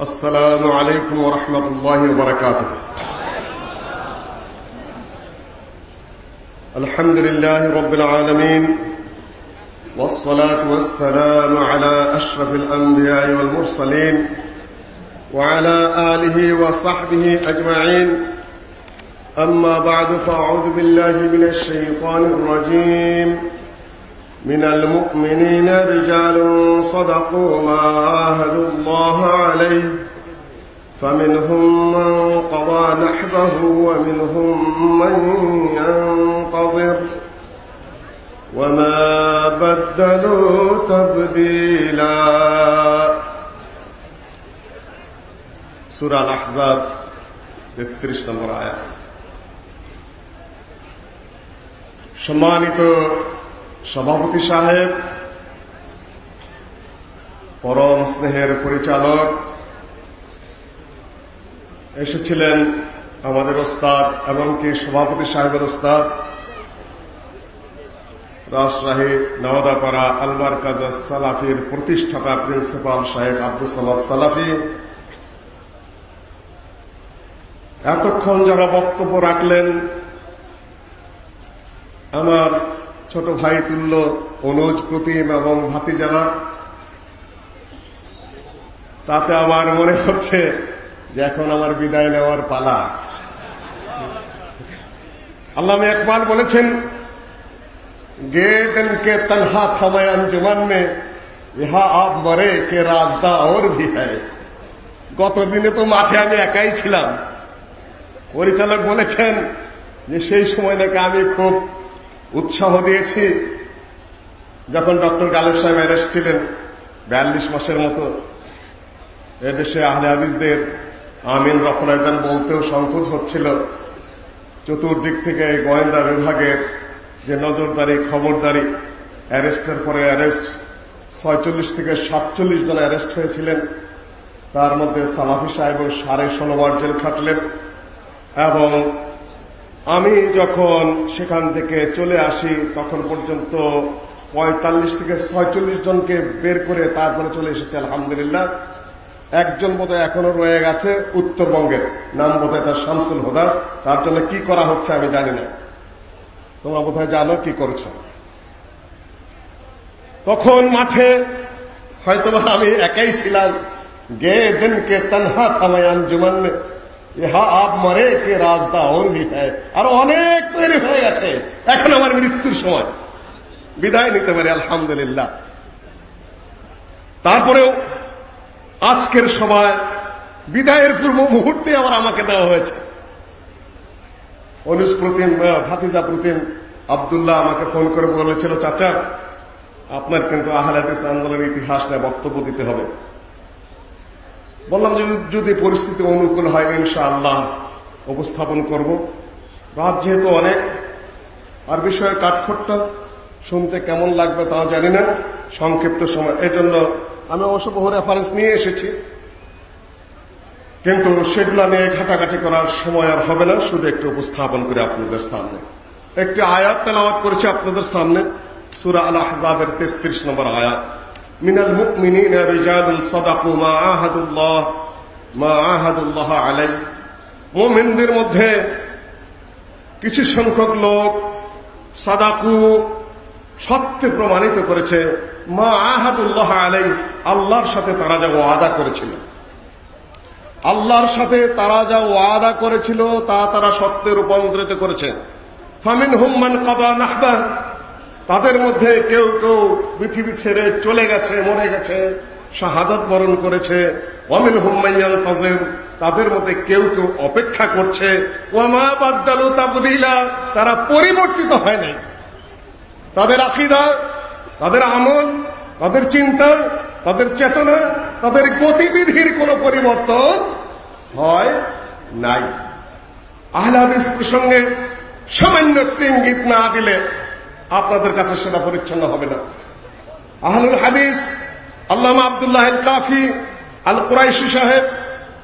السلام عليكم ورحمة الله وبركاته. الحمد لله رب العالمين والصلاة والسلام على أشرف الأنبياء والمرسلين وعلى آله وصحبه أجمعين. أما بعد فأعوذ بالله من الشيطان الرجيم. من المؤمنين رجال صدقوا ما عاهدوا الله عليه فمنهم من قضى نحبه ومنهم من ينتظر وما بدلوا تبديلا سورة الأحزاب 33 নম্বর আয়াত সম্মানিত সভাপতি সাহেব, পরম স্নেহের পরিচালক, এসেছিলেন আমাদের ওস্তাদ এমনকি সভাপতি সাহেবের ওস্তাদ, রাজশাহী নওদাপাড়া আলমার কাজা সালাফির প্রতিষ্ঠাতা প্রিন্সিপাল সাহেব আব্দুল সালাদ সালাফি। এতক্ষণ যারা বক্তব্য রাখলেন, আমার ছোট ভাই তুল্য, অনুজ, প্রতিম এবং ভাতিজারা। তাতে আমার মনে হচ্ছে যে এখন আমার বিদায় নেওয়ার পালা। আল্লাহ একবার বলেছেন, গে দিনকে তনহা থামায় আঞ্জুমান মে, ইহা আপ মরে কে রাজদা ওর ভি গতদিনে তো মাঠে আমি একাই ছিলাম। পরিচালক বলেছেন যে সেই সময় নাকি আমি খুব উৎসাহ দিয়েছি যখন ডক্টর গালেব সাহেব অ্যারেস্ট ছিলেন বিয়াল্লিশ মাসের মতো। এদেশে আহলে হাদিসদের আমিন রফনায়দান বলতেও সংকোচ হচ্ছিল। চতুর্দিক থেকে গোয়েন্দা বিভাগের যে নজরদারি, খবরদারি, অ্যারেস্টের পরে অ্যারেস্ট, ছয়চল্লিশ থেকে সাতচল্লিশ জন অ্যারেস্ট হয়েছিলেন। তার মধ্যে সালাফি সাহেব সাড়ে ষোলো বার জেল খাটলেন এবং আমি যখন সেখান থেকে চলে আসি, তখন পর্যন্ত পঁয়তাল্লিশ থেকে ছয়চল্লিশ জনকে বের করে তারপরে চলে এসেছে, আলহামদুলিল্লাহ। একজন বোধহয় এখনও রয়ে গেছে উত্তরবঙ্গের, নাম বোধহয় তার শামসুল হোদা। তার জন্য কি করা হচ্ছে আমি জানি না। তোমরা বোধহয় জানো কি করছ। তখন মাঠে হয়তো আমি একাই ছিলাম। গে দিনকে তনহা থামায় আঞ্জুমান ইহা আপ মরে কে রাজদা ওর ভি আর অনেক তৈরি হয়ে গেছে। এখন আমার মৃত্যুর সময়। বিদায় নিতে পারি, আলহামদুলিল্লাহ। তারপরেও আজকের সময় বিদায়ের পূর্ব মুহূর্তে আবার আমাকে দেওয়া হয়েছে। অনুজ প্রতিম ভাতিজা প্রতিম, আবদুল্লাহ আমাকে ফোন করে বলেছিল, চাচা, আপনার কিন্তু আহলাদিস আন্দোলনের ইতিহাস নিয়ে বক্তব্য দিতে হবে। বললাম যে যদি পরিস্থিতি অনুকূল হয় ইনশা আল্লাহ উপস্থাপন করব। রাত যেহেতু অনেক, আর বিষয়ের কাঠখোট্টা, শুনতে কেমন লাগবে তাও জানি না, সংক্ষিপ্ত সময়। এজন্য আমি অবশ্য বহু রেফারেন্স নিয়ে এসেছি। কিন্তু সেগুলো নিয়ে ঘাটাঘাটি করার সময় আর হবে না, শুধু একটু উপস্থাপন করে আপনাদের সামনে। একটি আয়াত তেলাওয়াত করেছি আপনাদের সামনে, সুরা আল আহজাবের তেত্রিশ নম্বর আয়াত। من المؤمنين رجال صدقوا ما عاهدوا الله ما عاهدوا الله عليه মুমিনদের মধ্যে কিছু সংখ্যক লোক সাদাকু সত্য প্রমাণিত করেছে মা আহাদুল্লাহ আলাই আল্লাহর সাথে তারা যা ওয়াদা করেছিল আল্লাহর সাথে তারা যা ওয়াদা করেছিল তা তারা সত্যে রূপান্তরিত করেছে ফামিন হুম্মান কাদা নাহবা তাদের মধ্যে কেউ কেউ পৃথিবী ছেড়ে চলে গেছে, মরে গেছে, শাহাদত বরণ করেছে। অমিন হুম্মাইয়াল তাজের তাদের মধ্যে কেউ কেউ অপেক্ষা করছে। ওয়ামা বাদ্দালু তাবদিলা, তারা পরিবর্তিত হয় নাই। তাদের আকিদা, তাদের আমল, তাদের চিন্তা, তাদের চেতনা, তাদের গতিবিধির কোনো পরিবর্তন হয় নাই। আহলাদিস প্রসঙ্গে সামান্য ইঙ্গিত না দিলে আপনাদের কাছে সেটা পরিচ্ছন্ন হবে না। আহলুল হাদিস, আল্লামা আবদুল্লাহ কাফি আল কুরাইশি সাহেব,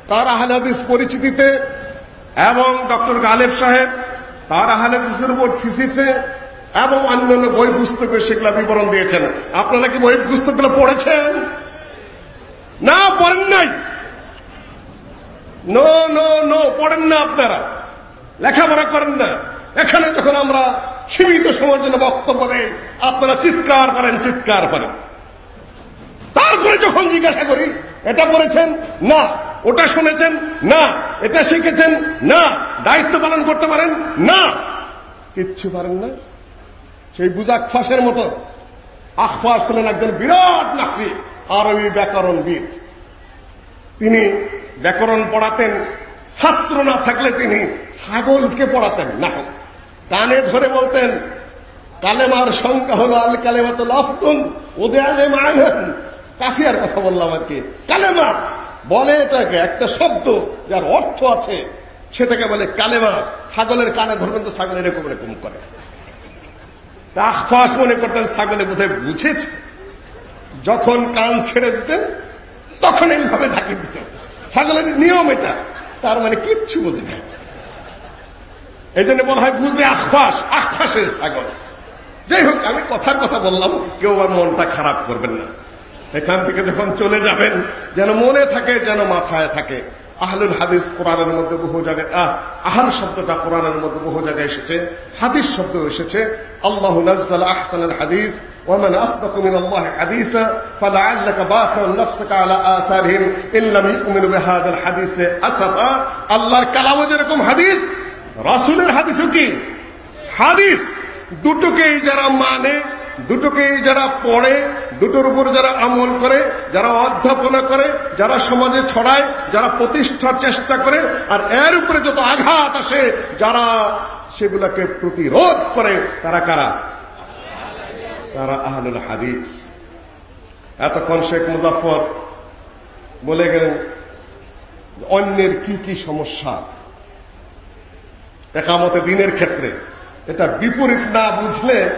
তার আহল হাদিস পরিচিতিতে এবং ডক্টর গালেব সাহেব, তার আহল হাদিসের উপর থিসিসে এবং অন্যান্য বই পুস্তকে সেগুলা বিবরণ দিয়েছেন। আপনারা কি বই পুস্তকগুলো পড়েছেন? না, পড়েন নাই। নো নো নো, পড়েন না আপনারা। লেখাপড়া করেন না। এখানে যখন আমরা সীমিত সময়ের জন্য বক্তব্য দেই আপনারা চিৎকার করেন চিৎকার করেন। তারপরে যখন জিজ্ঞাসা করি, এটা পড়েছেন না। ওটা শুনেছেন? না। এটা শিখেছেন? না। দায়িত্ব পালন করতে পারেন? না। কিচ্ছু পারেন না। সেই বুজাক ফাঁসের মতো আখফাস ছিলেন একজন বিরাট নাকবি, আরবি ব্যাকরণবিদ। তিনি ব্যাকরণ পড়াতেন, ছাত্র না থাকলে তিনি ছাগলকে পড়াতেন না কানে ধরে বলতেন, কালেমার সংখ্যা হলো আল কালেমা তো লাফতুন ওদে আলে মায়নেন কাফিয়ার কথা বললাম আর কি। কালেমা বলে এটাকে, একটা শব্দ যার অর্থ আছে, সেটাকে বলে কালেমা। ছাগলের কানে ধরবেন তো ছাগল এরকম এরকম করে। আখফাস মনে করতেন ছাগলে বোধহয় বুঝেছে। যখন কান ছেড়ে দিতেন, তখন এইভাবে ঝাঁকি দিতেন। ছাগলের নিয়ম এটা, তার মানে কিচ্ছু বোঝে না এই জন্য বলা হয় বুঝে আখফাস আখফাসের ছাগল। যাই হোক, আমি কথার কথা বললাম, কেউ আর মনটা খারাপ করবেন না। এখান থেকে যখন চলে যাবেন, যেন মনে থাকে, যেন মাথায় থাকে। আহলুল হাদিস কোরআনের মধ্যে বহু জায়গায় আহল শব্দটা কোরআনের মধ্যে বহু জায়গায় এসেছে, হাদিস শব্দ এসেছে। আল্লাহ নাজ্জাল আহসানাল হাদিস ওয়া মান আসবাকু মিন আল্লাহ হাদিসা, ফালাআল্লাকা বাখিউন নাফসাকা আল্লাহর কালামও যেরকম হাদিস রাসূলের হাদিসও কি? হাদিস দুটোকেই যারা মানে দুটোকেই যারা পড়ে, দুটোর উপর যারা আমল করে, যারা অধ্যাপনা করে, যারা সমাজে ছড়ায়, যারা প্রতিষ্ঠার চেষ্টা করে, আর এর উপরে যত আঘাত আসে, যারা সেগুলাকে প্রতিরোধ করে, তারা কারা? তারা আহলুল হাদিস। এতক্ষণ শেখ মুজাফর বলে গেলেন অন্যের কি কি সমস্যা? একামতে দিনের ক্ষেত্রে। এটা বিপরীত না বুঝলে,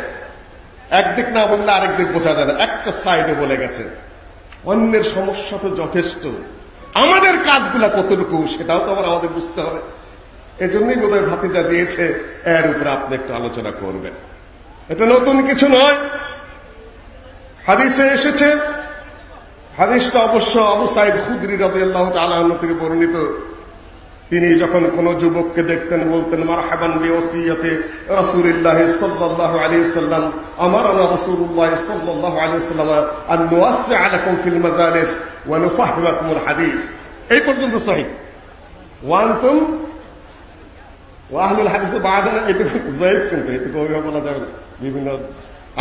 একদিক না বুঝলে আরেক দিক বোঝা যায় না। একটা সাইডে বলে গেছে, অন্যের সমস্যা তো যথেষ্ট। আমাদের কাজগুলা কতটুকু, সেটাও তো আবার আমাদের বুঝতে হবে। এজন্যই বোধহয় ভাতিজা দিয়েছে, এর উপরে আপনি একটু আলোচনা করবেন। এটা নতুন কিছু নয়। হাদিসে এসেছে, হাদিসটা অবশ্য আবু সাইদ খুদরি রাদিয়াল্লাহু তাআলা থেকে বর্ণিত। তিনি যখন কোন যুবককে দেখতেন, বলতেন, মারহাবান বিওসিয়াতে রাসূলুল্লাহ সাল্লাল্লাহু আলাইহি সাল্লাম আমারানা রাসূলুল্লাহ সাল্লাল্লাহু আলাইহি সাল্লাম, আন নুওয়াসসি আলাকুম ফিল মাজালিস ওয়া নুফাহহিমাকুমুল হাদিস। এই পর্যন্ত সহিহ ওয়ান্তুম ওয়াহলুল হাদিস বাদানা এটুকু জয়ীব কিন্তু, এটুকু বলা যাবে বিভিন্ন,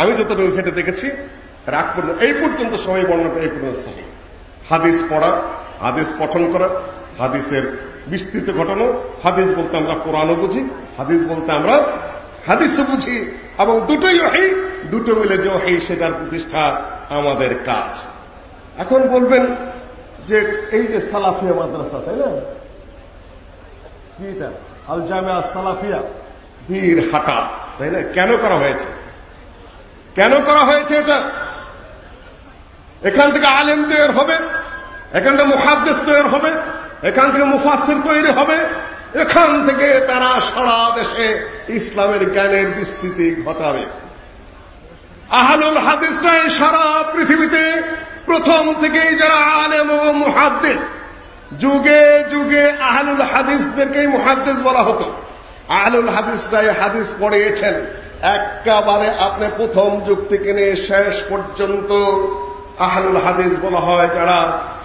আমি যতটুকু খেটে দেখেছি রাগ পর্যন্ত, এই পর্যন্ত সবাই বর্ণনা, এই পর্যন্ত সহি। হাদিস পড়া, হাদিস পঠন করা, হাদিসের বিস্তৃত ঘটনা, হাদিস বলতে আমরা কোরআনও বুঝি, হাদিস বলতে আমরা হাদিসও বুঝি, এবং দুটোই ওহি, দুটো মিলে যে ওহি, সেটার প্রতিষ্ঠা আমাদের কাজ। এখন বলবেন যে এই যে সালাফিয়া মাদ্রাসা, তাই না? আল জামিয়া সালাফিয়া, বীর হাটা, তাই না? কেন করা হয়েছে? কেন করা হয়েছে এটা? এখান থেকে আলেম তৈরি হবে, এখান থেকে মুহাদ্দেস তৈরি হবে এখান থেকে মুফাসির তৈরি হবে। এখান থেকে তারা সারা দেশে ইসলামের জ্ঞানের বিস্তৃতি ঘটাবে। আহলুল হাদিসরাই সারা পৃথিবীতে প্রথম থেকে যারা আলেম ও মুহাদ্দিস, যুগে যুগে আহলুল হাদিসদেরকেই মুহাদ্দিস বলা হতো। আহলুল হাদিসরাই হাদিস পড়িয়েছেন। একেবারে আপনি প্রথম যুগ থেকে নিয়ে শেষ পর্যন্ত আহলুল হাদিস বলা হয়, যারা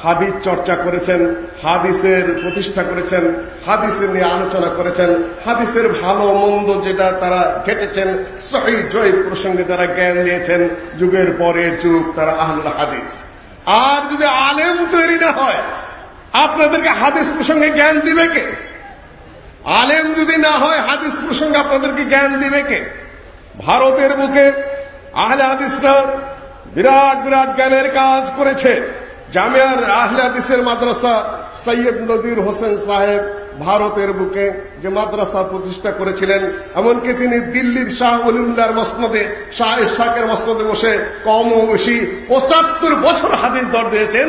হাদিস চর্চা করেছেন, হাদিসের প্রতিষ্ঠা করেছেন হাদিসের নিয়ে আলোচনা করেছেন, হাদিসের ভালো মন্দ যেটা তারা ঘেটেছেন, সহি জয় প্রসঙ্গে যারা জ্ঞান দিয়েছেন, যুগের পরে যুগ তারা আহলুল হাদিস। আর যদি আলেম তৈরি না হয়, আপনাদেরকে হাদিস প্রসঙ্গে জ্ঞান দিবে কে? আলেম যদি না হয়, হাদিস প্রসঙ্গে আপনাদেরকে জ্ঞান দিবে কে? ভারতের বুকে আহলে হাদিসরা বিরাট বিরাট জ্ঞানের কাজ করেছে। জামিয়ার আহলাদিসের মাদ্রাসা সৈয়দ নজির হোসেন সাহেব ভারতের বুকে যে মাদ্রাসা প্রতিষ্ঠা করেছিলেন, এমনকি তিনি দিল্লির শাহ অলিউল্লাহর মসনদে, শাহ ইসাকের মসনদে বসে কম ও বেশি পঁচাত্তর বছর হাদিস দর দিয়েছেন,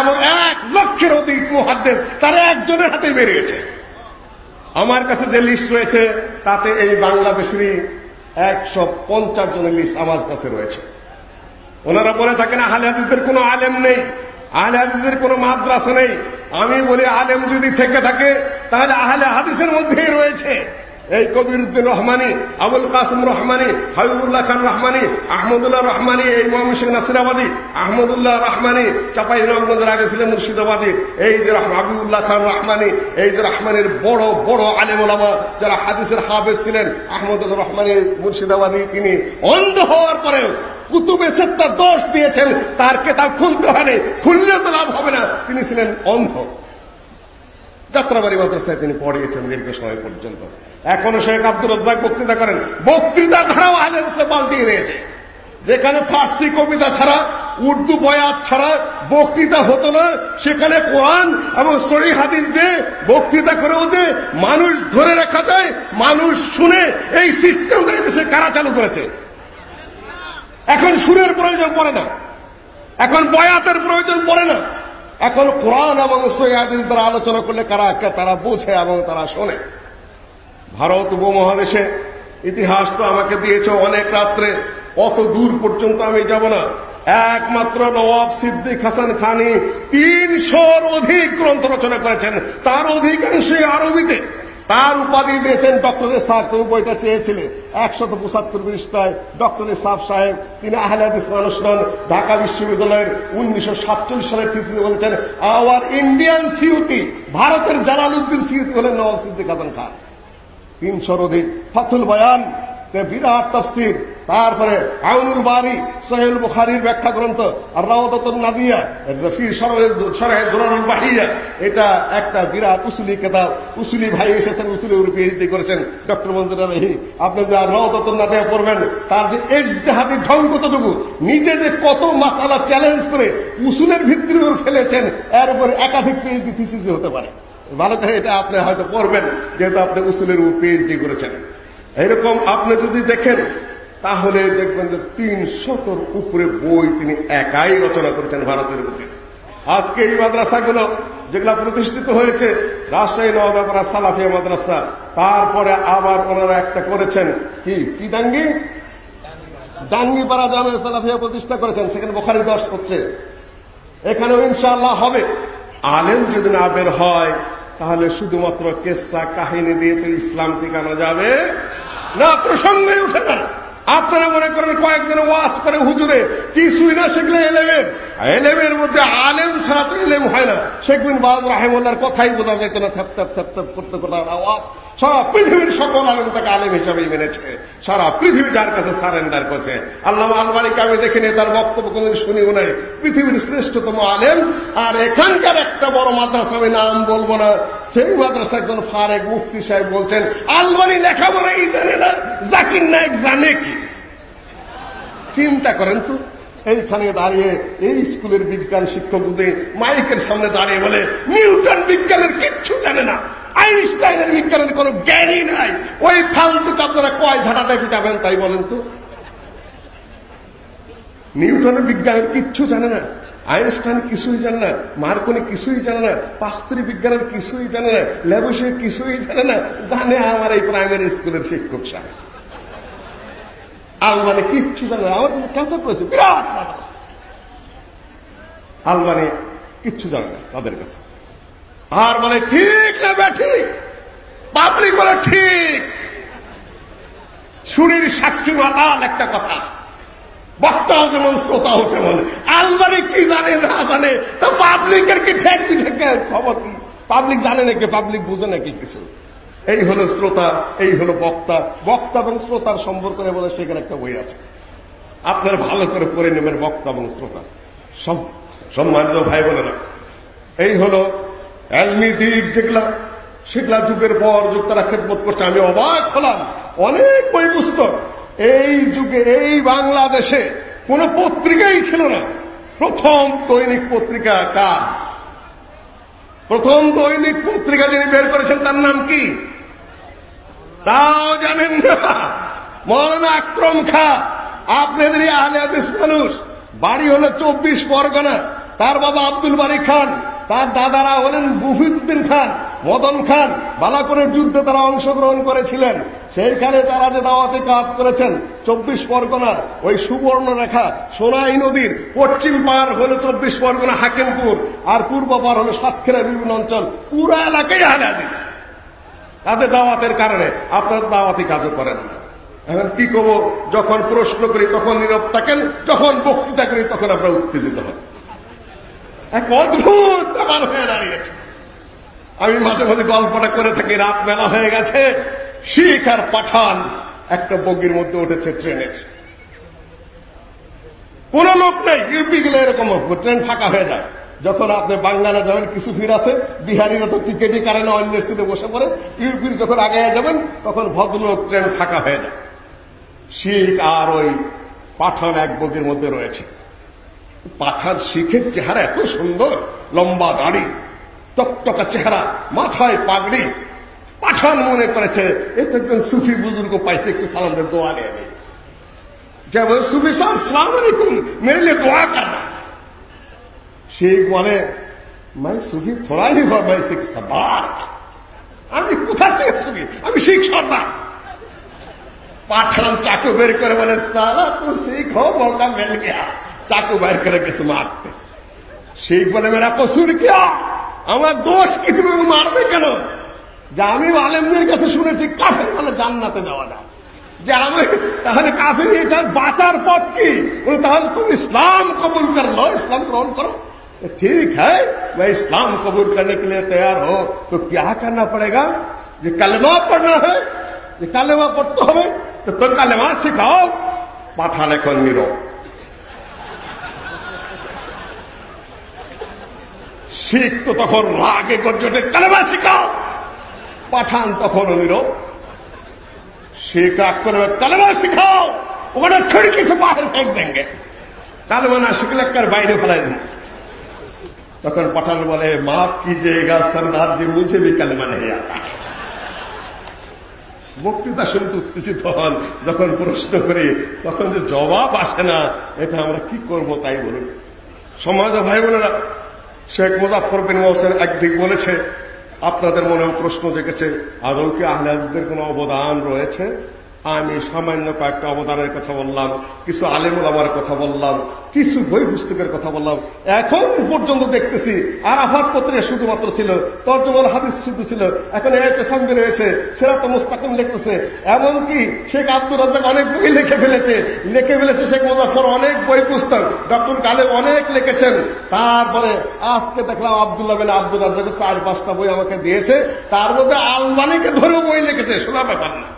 এবং এক লক্ষের অধিক মুহাদ্দেস তারা একজনের হাতে বেরিয়েছে। আমার কাছে যে লিস্ট রয়েছে, তাতে এই বাংলাদেশেরই একশো পঞ্চাশ জনের লিস্ট আমার কাছে রয়েছে। ওনারা বলে থাকেন, আহলে হাদিসদের কোনো আলেম নেই, আহলে হাদিসের কোনো মাদ্রাসা নেই। আমি বলি, আলেম যদি থেকে থাকে, তাহলে আহলে হাদিসের মধ্যেই রয়েছে। এই কবিরুদ্দিন রহমানি, আবুল কাসিম রহমানি, হাবিবুল্লাহ খান রহমানি, আহমদুল্লাহ রহমানি, এই ময়মনসিংহ নাসিরাবাদী, আহমদুল্লাহ রহমানি, চাপাই রংগঞ্জের আগে ছিলেন মুর্শিদাবাদী, এই যে হাবিবুল্লাহ খান রহমানি, এই যে রহমানের বড় বড় আলেম যারা হাদিসের হাফেজ ছিলেন, আহমদুল্লাহ রহমানি মুর্শিদাবাদী, তিনি অন্ধ হওয়ার পরেও কুতুবে সেত্তা দোষ দিয়েছেন, তার কেতাব খুলতে হয়নি খুললে তো লাভ হবে না। তিনি ছিলেন অন্ধ। যাত্রাবাড়ি মাদ্রাসায় তিনি পড়িয়েছেন দীর্ঘ সময় পর্যন্ত। এখনও শেখ আব্দুল রাজ্জাক বক্তৃতা করেন। বক্তৃতা ধারাও আলেন্সে পাল্টিয়ে দিয়েছে যেখানে ফার্সি কবিতা ছাড়া, উর্দু বয়াত ছাড়া বক্তৃতা হতো না। সেখানে কোরআন এবং সরি হাদিস দিয়ে বক্তৃতা করেও যে মানুষ ধরে রাখা যায়, মানুষ শুনে, এই সিস্টেমটা দেশে কারা চালু করেছে? এখন সুরের প্রয়োজন পড়ে না। এখন বয়াতের প্রয়োজন পড়ে না। এখন কোরআন এবং সৈয়াদিস দ্বারা আলোচনা করলে কারা একটা তারা বোঝে এবং তারা শোনে। ভারত উপমহাদেশে ইতিহাস তো আমাকে দিয়েছ অনেক রাত্রে। অত দূর পর্যন্ত আমি যাব না। একমাত্র নবাব সিদ্দিক হাসান খানি তিনশোর অধিক গ্রন্থ রচনা করেছেন। তার অধিকাংশই আরবিতে। তার উপাধি দিয়েছেন ডক্টরের সাহেব তুমি বইটা চেয়েছিলে। একশত পঁচাত্তর পৃষ্ঠায় ডক্টরের সাহ সাহেব, তিনি আহলাদিস মানুষ নন, ঢাকা বিশ্ববিদ্যালয়ের উনিশশো সাতচল্লিশ সালের থিসিস বলেছেন, আওয়ার ইন্ডিয়ান সিউতি, ভারতের জালালউদ্দিন সিউতি হলেন নবাব সিদ্দিক হাসান খান। তিনশোর অধিক ফাতুল বয়ান বিরাট তফসির। তারপরে আউনুল বারি সোহেল বুখারির ব্যাখ্যা গ্রন্থ আর রাওয়াতুন নাদিয়া ফি সরহে দুরানুল বাহিয়া, এটা একটা বিরাট উসুলি কেতাব। উসুলি ভাই এসেছেন, উসুলি উপর পিএইচডি করেছেন, ডক্টর মঞ্জুর আলহী। আপনি যে রাওয়াতুন নাদিয়া পড়বেন, তার যে এজতেহাদি ঢং কতটুকু, নিজে যে কত মাসালা চ্যালেঞ্জ করে উসুলের ভিত্তির উপর ফেলেছেন, এর উপর একাধিক পিএইচডি থিসিস হতে পারে। ভালো করে এটা আপনি হয়তো পড়বেন, যেহেতু আপনি উসুলের উপর পিএইচডি করেছেন। এরকম আপনি যদি দেখেন, তাহলে দেখবেন যে তিন শতর উপরে বই তিনি একাই রচনা করেছেন ভারতের বুকে। আজকে এই মাদ্রাসাগুলো যেগুলো প্রতিষ্ঠিত হয়েছে, রাজশাহী নওদাপাড়া সালাফিয়া মাদ্রাসা, তারপরে আবার ওনারা একটা করেছেন, কি কি ডাঙ্গি? ডাঙ্গিপাড়া জামে সালাফিয়া প্রতিষ্ঠা করেছেন, সেখানে বোখারি দশ হচ্ছে। এখানেও ইনশাআল্লাহ হবে। আলেম যদি না বের হয় তাহলে শুধুমাত্র কেসা কাহিনী দিয়ে তো ইসলাম টিকানো যাবে না প্রসঙ্গে উঠে না আপনারা মনে করেন কয়েকজন ওয়াস করে হুজুরে কিছুই না শিখলে এলেমের এলেমের মধ্যে আলেম ছাড়া তো এলেম হয় না শেখ বিন বাজ রাহেমুল্লার কথাই বোঝা যেত না থাপ থাপ থাপ থাপ করতে করতে সারা পৃথিবীর সকল আলেম তাকে আলেম হিসাবেই মেনেছে। সারা পৃথিবী যার কাছে সারেন্ডার করছে। আল্লাহ আলমারিকে আমি দেখিনি, তার বক্তব্য কোনদিন শুনিও নাই। পৃথিবীর শ্রেষ্ঠতম আলেম। আর এখানকার একটা বড় মাদ্রাসা, আমি নাম বলব না। সেই মাদ্রাসা একজন ফারেক মুফতি সাহেব বলছেন, আলমারি লেখাপড়াই জানে না, জাকির নায়ক জানে কি? চিন্তা করেন তো, এইখানে দাঁড়িয়ে এই স্কুলের বিজ্ঞান শিক্ষক যদি মাইকের সামনে দাঁড়িয়ে বলে, নিউটন বিজ্ঞানের কিচ্ছু জানে না। আইনস্টাইনের বিজ্ঞানের কোনো জ্ঞানই নাই। ওই ফালতুকে আপনারা কয় ঝাড়াতে পিটাবেন তাই বলেন তো? নিউটনের বিজ্ঞানের কিচ্ছু জানে না, আইনস্টাইন কিছুই জানে না, মার্কনি কিছুই জানে না, পাস্তরি বিজ্ঞানের কিছুই জানে না ল্যাবসে কিছুই জানে না, জানে আমার এই প্রাইমারি স্কুলের শিক্ষক সাহেব। আলমানি কিচ্ছু জানে না, আমার কাছে ক্যান্সার করেছে বিরাট আলমানি কিচ্ছু জানে না তাদের কাছে। আর বলে, ঠিক না ব্যাঠিক পাবলিক বলে, ঠিক। ছুরির সাক্ষী মাতাল একটা কথা আছে। বক্তাও যেমন শ্রোতাও তেমন আলমারি কি জানে, না জানে? তো পাবলিকের কি ঠেক খবর কি? পাবলিক জানে নাকি? পাবলিক বুঝে নাকি কিছু? এই হলো শ্রোতা, এই হলো বক্তা। বক্তা এবং শ্রোতার সম্পর্ক বলে সেখানে একটা বই আছে। আপনার ভালো করে পড়ে নেবেন বক্তা এবং শ্রোতা। সম্মানিত ভাই বোনেরা এই হলো এলমি দিক যেগুলা, সেগুলা যুগের পর যুগ তারা খেদমত করছে। আমি অবাক হলাম। অনেক বই পুস্তক। এই যুগে, এই বাংলাদেশে কোন পত্রিকাই ছিল না। প্রথম দৈনিক পত্রিকা কার? প্রথম দৈনিক পত্রিকা যিনি বের করেছেন, তার নাম কি? তাও জানেন না। মৌলানা আক্রম খা। আপনাদের আহলে হাদিস মানুষ, বাড়ি হলো চব্বিশ পরগনা। তার বাবা আব্দুল বারি খান। তার দাদারা হলেন মুফিদুদ্দিন খান, মদন খান। বালাকরের যুদ্ধে তারা অংশগ্রহণ করেছিলেন। সেইখানে তারা যে দাওয়াতে কাজ করেছেন, চব্বিশ পরগনার ওই সুবর্ণ রেখা সোনাই নদীর পশ্চিম পার হলো চব্বিশ পরগনা, হাকিমপুর। আর পূর্ব পার হলো সাতক্ষীরার বিভিন্ন অঞ্চল। পুরো এলাকায় আহলে তাদের দাওয়াতের কারণে আপনার দাওয়াতি কাজও করেন এখন কি করব? যখন প্রশ্ন করি, তখন নীরব থাকেন, যখন বক্তৃতা করি, তখন আমরা উত্তেজিত হন এক অদ্ভুত ব্যাপার হয়ে দাঁড়িয়েছে। আমি মাঝে মাঝে গল্পটা করে থাকি, রাত বেলা হয়ে গেছে, শিখ আর পাঠান একটা বগির মধ্যে উঠেছে ট্রেনের। কোন লোক নেই, ইউপি গেলে এরকম ট্রেন ফাঁকা হয়ে যায়। যখন আপনি বাংলায় যাবেন, কিছু ভিড় আছে, বিহারিরা তো টিকেটই কারণে অন্য সিটে বসে পড়ে। ইউপির যখন আগে যাবেন, তখন ভদ্রলোক ট্রেন ফাঁকা হয়ে যায়। শিখ আর ওই পাঠান এক বগির মধ্যে রয়েছে। পাঠান শিখের চেহারা এত সুন্দর, লম্বা দাড়ি, টকটকা চেহারা, মাথায় পাগড়ি। পাঠান মনে করেছে এত একজন সুফি বুজুর্গ পাইছে, একটু সালামদের দোয়া নিয়ে নেই যে সুফি সাল সালাম আলাইকুম, মেরে দোয়া কার সেই বলে, মাই সুফি থোড়াই হওয়া ভাই শেখ সবার আমি কোথা থেকে সুফি? আমি শিখ সর্দার। পাঠান চাকু বের করে বলে সালা তো শিখ হোক মৌকা আস চাকু বের করে কিছু মারতে শেখ বলে মেরা কসুর কিয়া আমার দোষ কি তুমি মারবে কেন যে আমি আলেমদের কাছে শুনেছি কাফের মানে জান্নাতে যাওয়া যায় যে আমি তাহলে কাফের এটা বাঁচার পথ কি বলে তাহলে তুমি ইসলাম কবুল कर लो इस्लाम ग्रहण करो ठीक है मैं इस्लाम कबूल करने के लिए तैयार हो तो क्या करना पड़ेगा যে কালেমা পড়না है যে কালেমা পড়তে হবে তো তো কালেমা শেখাও পাঠান এখন নীরব শিখ তো তখন রাগে গর্জনে কালেমা শিখাও। পাঠান তখন অনুরোধ শিখ রাগ করে কালেমা শিখাও। ওখানে খিড়কি কিছু বাহির ফেঁক দেন কালেমা না শিখলে একবার বাইরে ফেলাই দেন। তখন পাঠান বলে, মাফ কিজিয়েগা সরদার জি, মুঝে ভি কালেমা নেই আতা। বক্তৃতা শুনতে উত্তেজিত হন। যখন প্রশ্ন করে, তখন যে জবাব আসে না, এটা আমরা কি করব তাই বলুন সমাজ ভাই বোনেরা শেখ মুজাফর বিন মোহসেন একদিক বলেছে, আপনাদের মনেও প্রশ্ন জেগেছে, আদৌ কি আহলে আহলাজদের কোন অবদান রয়েছে? আমি সামান্য কয়েকটা অবদানের কথা বললাম, কিছু আলেমুল আমার কথা বললাম, কিছু বই পুস্তকের কথা বললাম। এখন পর্যন্ত দেখতেছি আরাফাত পত্রে শুধুমাত্র ছিল তর্জমাল হাদিস শুধু ছিল, এখন এতে সামনে রয়েছে, সেরাত মুস্তাকিম লিখতেছে। এমনকি শেখ আব্দুর রাজাক অনেক বই লিখে ফেলেছে লিখে ফেলেছে শেখ মুজাফর অনেক বই পুস্তক, ডক্টর কালেম অনেক লিখেছেন। তারপরে আজকে দেখলাম আবদুল্লাহ বিন আব্দুল রাজাক চার পাঁচটা বই আমাকে দিয়েছে, তার মধ্যে আলবানিকে ধরেও বই লিখেছে, শোনা ব্যাপার না।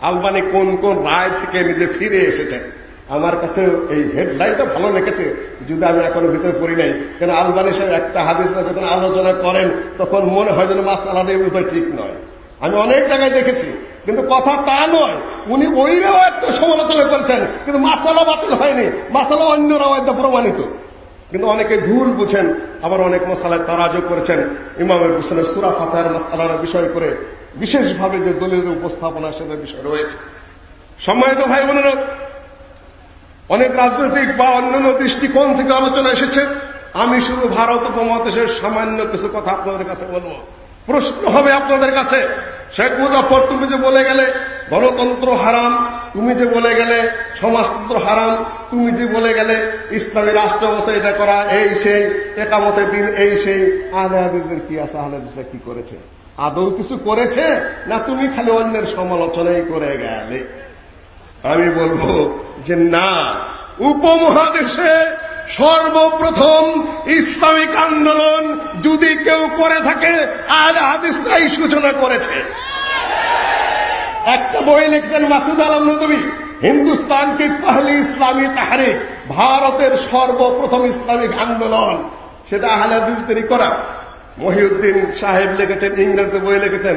আলবানি কোন কোন রায় থেকে নিজে ফিরে এসেছেন আমার কাছে এই হেডলাইনটা ভালো লেগেছে, যদি আমি এখনও ভিতরে পড়ি নাই। কেন আলবানি সাহেব একটা হাদিসরা যখন আলোচনা করেন, তখন মনে হয় যেন মাসালাটা বোধহয় ঠিক নয়। আমি অনেক জায়গায় দেখেছি, কিন্তু কথা তা নয়। উনি ওইরাও একটা সমালোচনা করেছেন, কিন্তু মাসালা বাতিল হয়নি। মাসালা অন্যরাও একটা প্রমাণিত। কিন্তু অনেকে ভুল বুঝেন, আবার অনেক মশালায় তারাজও করেছেন। ইমামের হোসেনের সুরা মশালার বিষয় করে বিশেষভাবে যে দলের উপস্থাপনা সেটার বিষয় রয়েছে। সম্মানিত ভাই বোনেরা, অনেক রাজনৈতিক বা অন্যান্য দৃষ্টিকোণ থেকে আলোচনা এসেছে। আমি শুধু ভারত উপমহাদেশের সামান্য কিছু কথা আপনাদের কাছে বলব। প্রশ্ন হবে আপনাদের কাছে, শেখ মুজাফর, তুমি যে বলে গেলে গণতন্ত্র হারাম, তুমি যে বলে গেলে সমাজতন্ত্র হারাম, তুমি যে বলে গেলে ইসলামী রাষ্ট্র অবস্থা এটা করা, এই সেই, একামতের দিন এই সেই হাদিসদের কি আছে হাদিসরা কি করেছে? আদৌ কিছু করেছে? না তুমি খালি অন্যের সমালোচনাই করে গেলে। আমি বলব যে না, উপমহাদেশে সর্বপ্রথম ইসলামিক আন্দোলন যদি কেউ করে থাকে আর হাদিসরাই সূচনা করেছে। একটা বই লিখছেন মাসুদ আলম নদী হিন্দুস্তান কি পহলি ইসলামী তাহারিক, ভারতের সর্বপ্রথম ইসলামিক আন্দোলন। সেটা আহলে করা। মহিউদ্দিন সাহেব লিখেছেন ইংরেজিতে বই লিখেছেন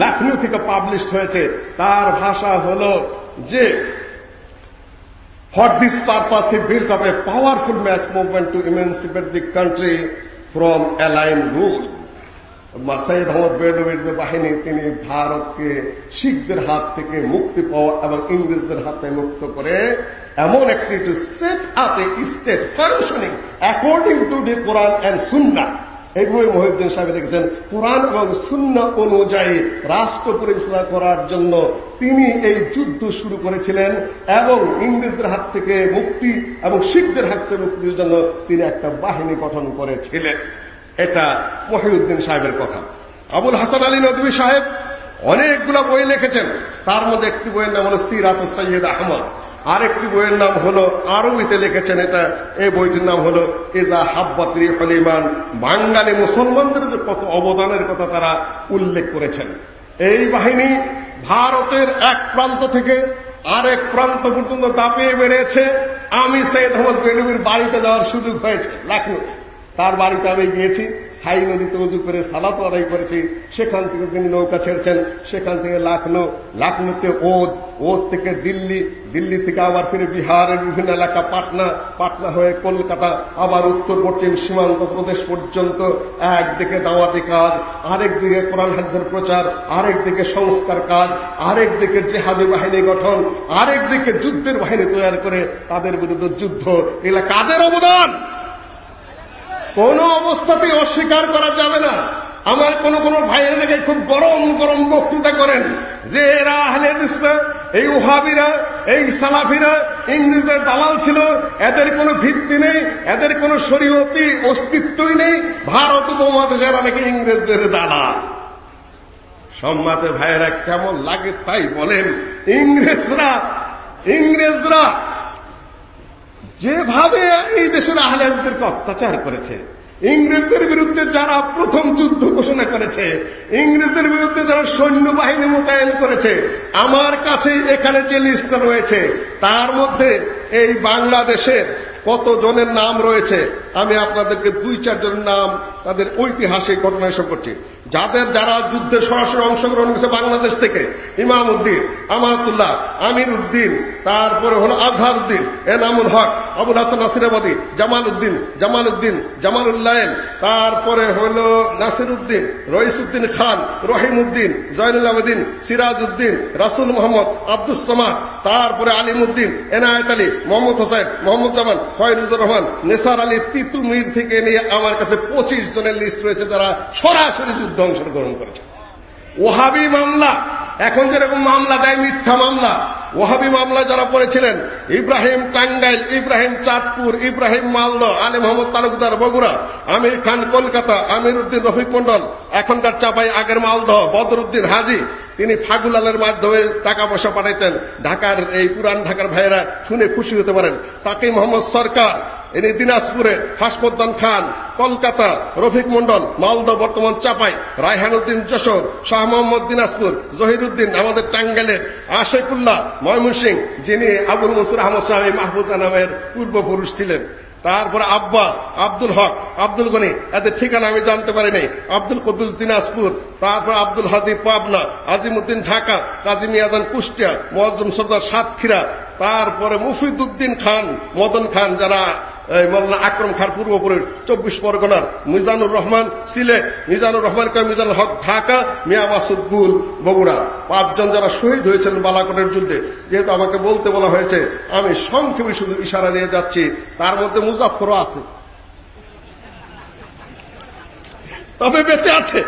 লখনৌ থেকে পাবলিশ হয়েছে তার ভাষা হল যে For this purpose, he built up a powerful mass movement to emancipate the country from alien rule. Syed Ahmad বেরলভীর যে বাহিনী তিনি ভারতকে শিখদের হাত থেকে মুক্তি পাওয়া এবং ইংরেজদের হাতে মুক্ত করে এমন একটি to set up a state functioning according to the Quran and Sunnah এইভাবে মহিউদ্দিন সাহেব দেখেছেন। কোরআন এবং শূন্য অনুযায়ী রাষ্ট্র পরিচালনা করার জন্য তিনি এই যুদ্ধ শুরু করেছিলেন এবং ইংরেজদের হাত থেকে মুক্তি এবং শিখদের হাত থেকে মুক্তির জন্য তিনি একটা বাহিনী গঠন করেছিলেন। এটা মহিউদ্দিন সাহেবের কথা। আবুল হাসান আলী নদী সাহেব অনেকগুলো বই লিখেছেন। তার মধ্যে একটি বইয়ের নাম হল সিরাত সৈয়দ আহমদ। আরেকটি বইয়ের নাম হলো আরবিতে লিখেছেন এটা। এই বইটির নাম হলো এজা হাব্বাত্রি হলিমান বাঙালি মুসলমানদের যে কত অবদানের কথা তারা উল্লেখ করেছেন। এই বাহিনী ভারতের এক প্রান্ত থেকে আরেক প্রান্ত পর্যন্ত দাপিয়ে বেড়েছে আমি সৈয়দ আহমদ বেলুবির বাড়িতে যাওয়ার সুযোগ হয়েছে। লাখনৌ তার বাড়িতে আমি গিয়েছি, সাই নদীতে উজু করে সালাত আদায় করেছি। সেখান থেকে তিনি নৌকা ছেড়েছেন। সেখান থেকে লাখনৌ, লাখনৌতে ওদ ওদ থেকে দিল্লি দিল্লি থেকে আবার ফিরে বিহারের বিভিন্ন এলাকা, পাটনা পাটনা হয়ে কলকাতা, আবার উত্তর, পশ্চিম সীমান্ত প্রদেশ পর্যন্ত একদিকে দাওয়াতি কাজ, আরেক দিকে কোরআন হাদিসের প্রচার, আরেক দিকে সংস্কার কাজ, আরেক দিকে জেহাদি বাহিনী গঠন, আরেক দিকে যুদ্ধের বাহিনী তৈরি করে তাদের বিরুদ্ধে যুদ্ধ। এগুলা কাদের অবদান? কোন অবস্থাতেই অস্বীকার করা যাবে না। আমার কোন কোন ভাইয়ের লেগে খুব গরম গরম বক্তৃতা করেন যে এরা আহলেদিসরা এই ওহাবিরা, এই সালাফিরা, ইংরেজদের দালাল ছিল, এদের কোনো ভিত্তি নেই, এদের কোনো শরীয়তি অস্তিত্বই নেই, ভারত উপমহাদেশের নাকি ইংরেজদের দালাল। সম্মাতে ভাইয়েরা, কেমন লাগে তাই বলেন, ইংরেজরা ইংরেজরা যেভাবে এই দেশের আহলেজদেরকে অত্যাচার করেছে, ইংরেজদের বিরুদ্ধে যারা প্রথম যুদ্ধ ঘোষণা করেছে, ইংরেজদের বিরুদ্ধে যারা সৈন্যবাহিনী মোতায়েন করেছে, আমার কাছে এখানে যে লিস্টটা রয়েছে, তার মধ্যে এই বাংলাদেশের কত জনের নাম রয়েছে? আমি আপনাদেরকে দুই, চারজনের নাম, তাদের ঐতিহাসিক ঘটনা এসব করছি যাদের যারা যুদ্ধে সরাসরি অংশগ্রহণ করেছে বাংলাদেশ থেকে ইমাম উদ্দিন আমানতুল্লাহ আমির উদ্দিন তারপরে হলো আজহার উদ্দিন এনামুল হক, আবুল হাসান নাসিরাবাদী জামাল উদ্দিন জামাল উদ্দিন জামাল উল্লায়ন তারপরে হলো নাসির উদ্দিন রইস উদ্দিন খান রহিম উদ্দিন জয়নুল আবেদিন সিরাজ উদ্দিন রাসুল মোহাম্মদ আব্দুল সামাদ, তারপরে আলিম উদ্দিন এনায়েত আলী, মোহাম্মদ হোসেন, মোহাম্মদ জামান ফয়রুজুর রহমান, নেসার আলী তিতুল মির থেকে নিয়ে আমার কাছে পঁচিশ জনের লিস্ট রয়েছে যারা সরাসরি যুদ্ধ অংশগ্রহণ করেছে। ওহাবি মামলা, এখন যেরকম মামলা দেয় মিথ্যা মামলা, ওহাবি মামলা যারা পড়েছিলেন, ইব্রাহিম টাঙ্গাইল, ইব্রাহিম চাঁদপুর, ইব্রাহিম মালদ, আলী মোহাম্মদ তালুকদার বগুড়া, আমির খান কলকাতা, আমির উদ্দিন রফিক মন্ডল এখনকার চাপাই আগের মালদহ, বদরুদ্দিন হাজি তিনি ফাগুলালের মাধ্যমে টাকা পয়সা পাঠাইতেন। ঢাকার এই পুরান ঢাকার ভাইয়েরা শুনে খুশি হতে পারেন। তাকে মোহাম্মদ সরকার, ইনি দিনাজপুরে হাসমদ্দান খান, কলকাতা, রফিক মন্ডল মালদা বর্তমান চাপাই, রায়হানুদ্দিন যশোর, শাহ মোহাম্মদ দিনাজপুর, জহিরুদ্দিন, আমাদের টাঙ্গাইলের আশেকুল্লাহ ময়মনসিং যিনি আবুল মনসুর আহমদ সাহেব, মাহফুজা নামের পূর্বপুরুষ ছিলেন। তারপরে আব্বাস, আব্দুল হক, আব্দুল গনি, এদের ঠিকানা আমি জানতে পারিনি আব্দুল কুদ্দুস দিনাজপুর, তারপর আব্দুল হাদি পাবনা, আজিমুদ্দিন ঢাকা, কাজী মিয়াজান কুষ্টিয়া, মোয়াজ্জম সর্দার সাতক্ষীরা, তারপরে মুফিদুদ্দিন খান, মদন খান, যারা মৌলানা আকরম খান পূর্বপুরের চব্বিশ পরগনার মিজানুর রহমান সিলেট মিজানুর রহমান কয়, মিজানুল হক ঢাকা, মিয়া মাসুদ গুল, বগুড়া। পাঁচজন যারা শহীদ হয়েছেন বালাকটের যুদ্ধে, যেহেতু আমাকে বলতে বলা হয়েছে, আমি সংক্ষেপে শুধু ইশারা দিয়ে যাচ্ছি, তার মধ্যে মুজাফরও আছে। তবে বেঁচে আছে।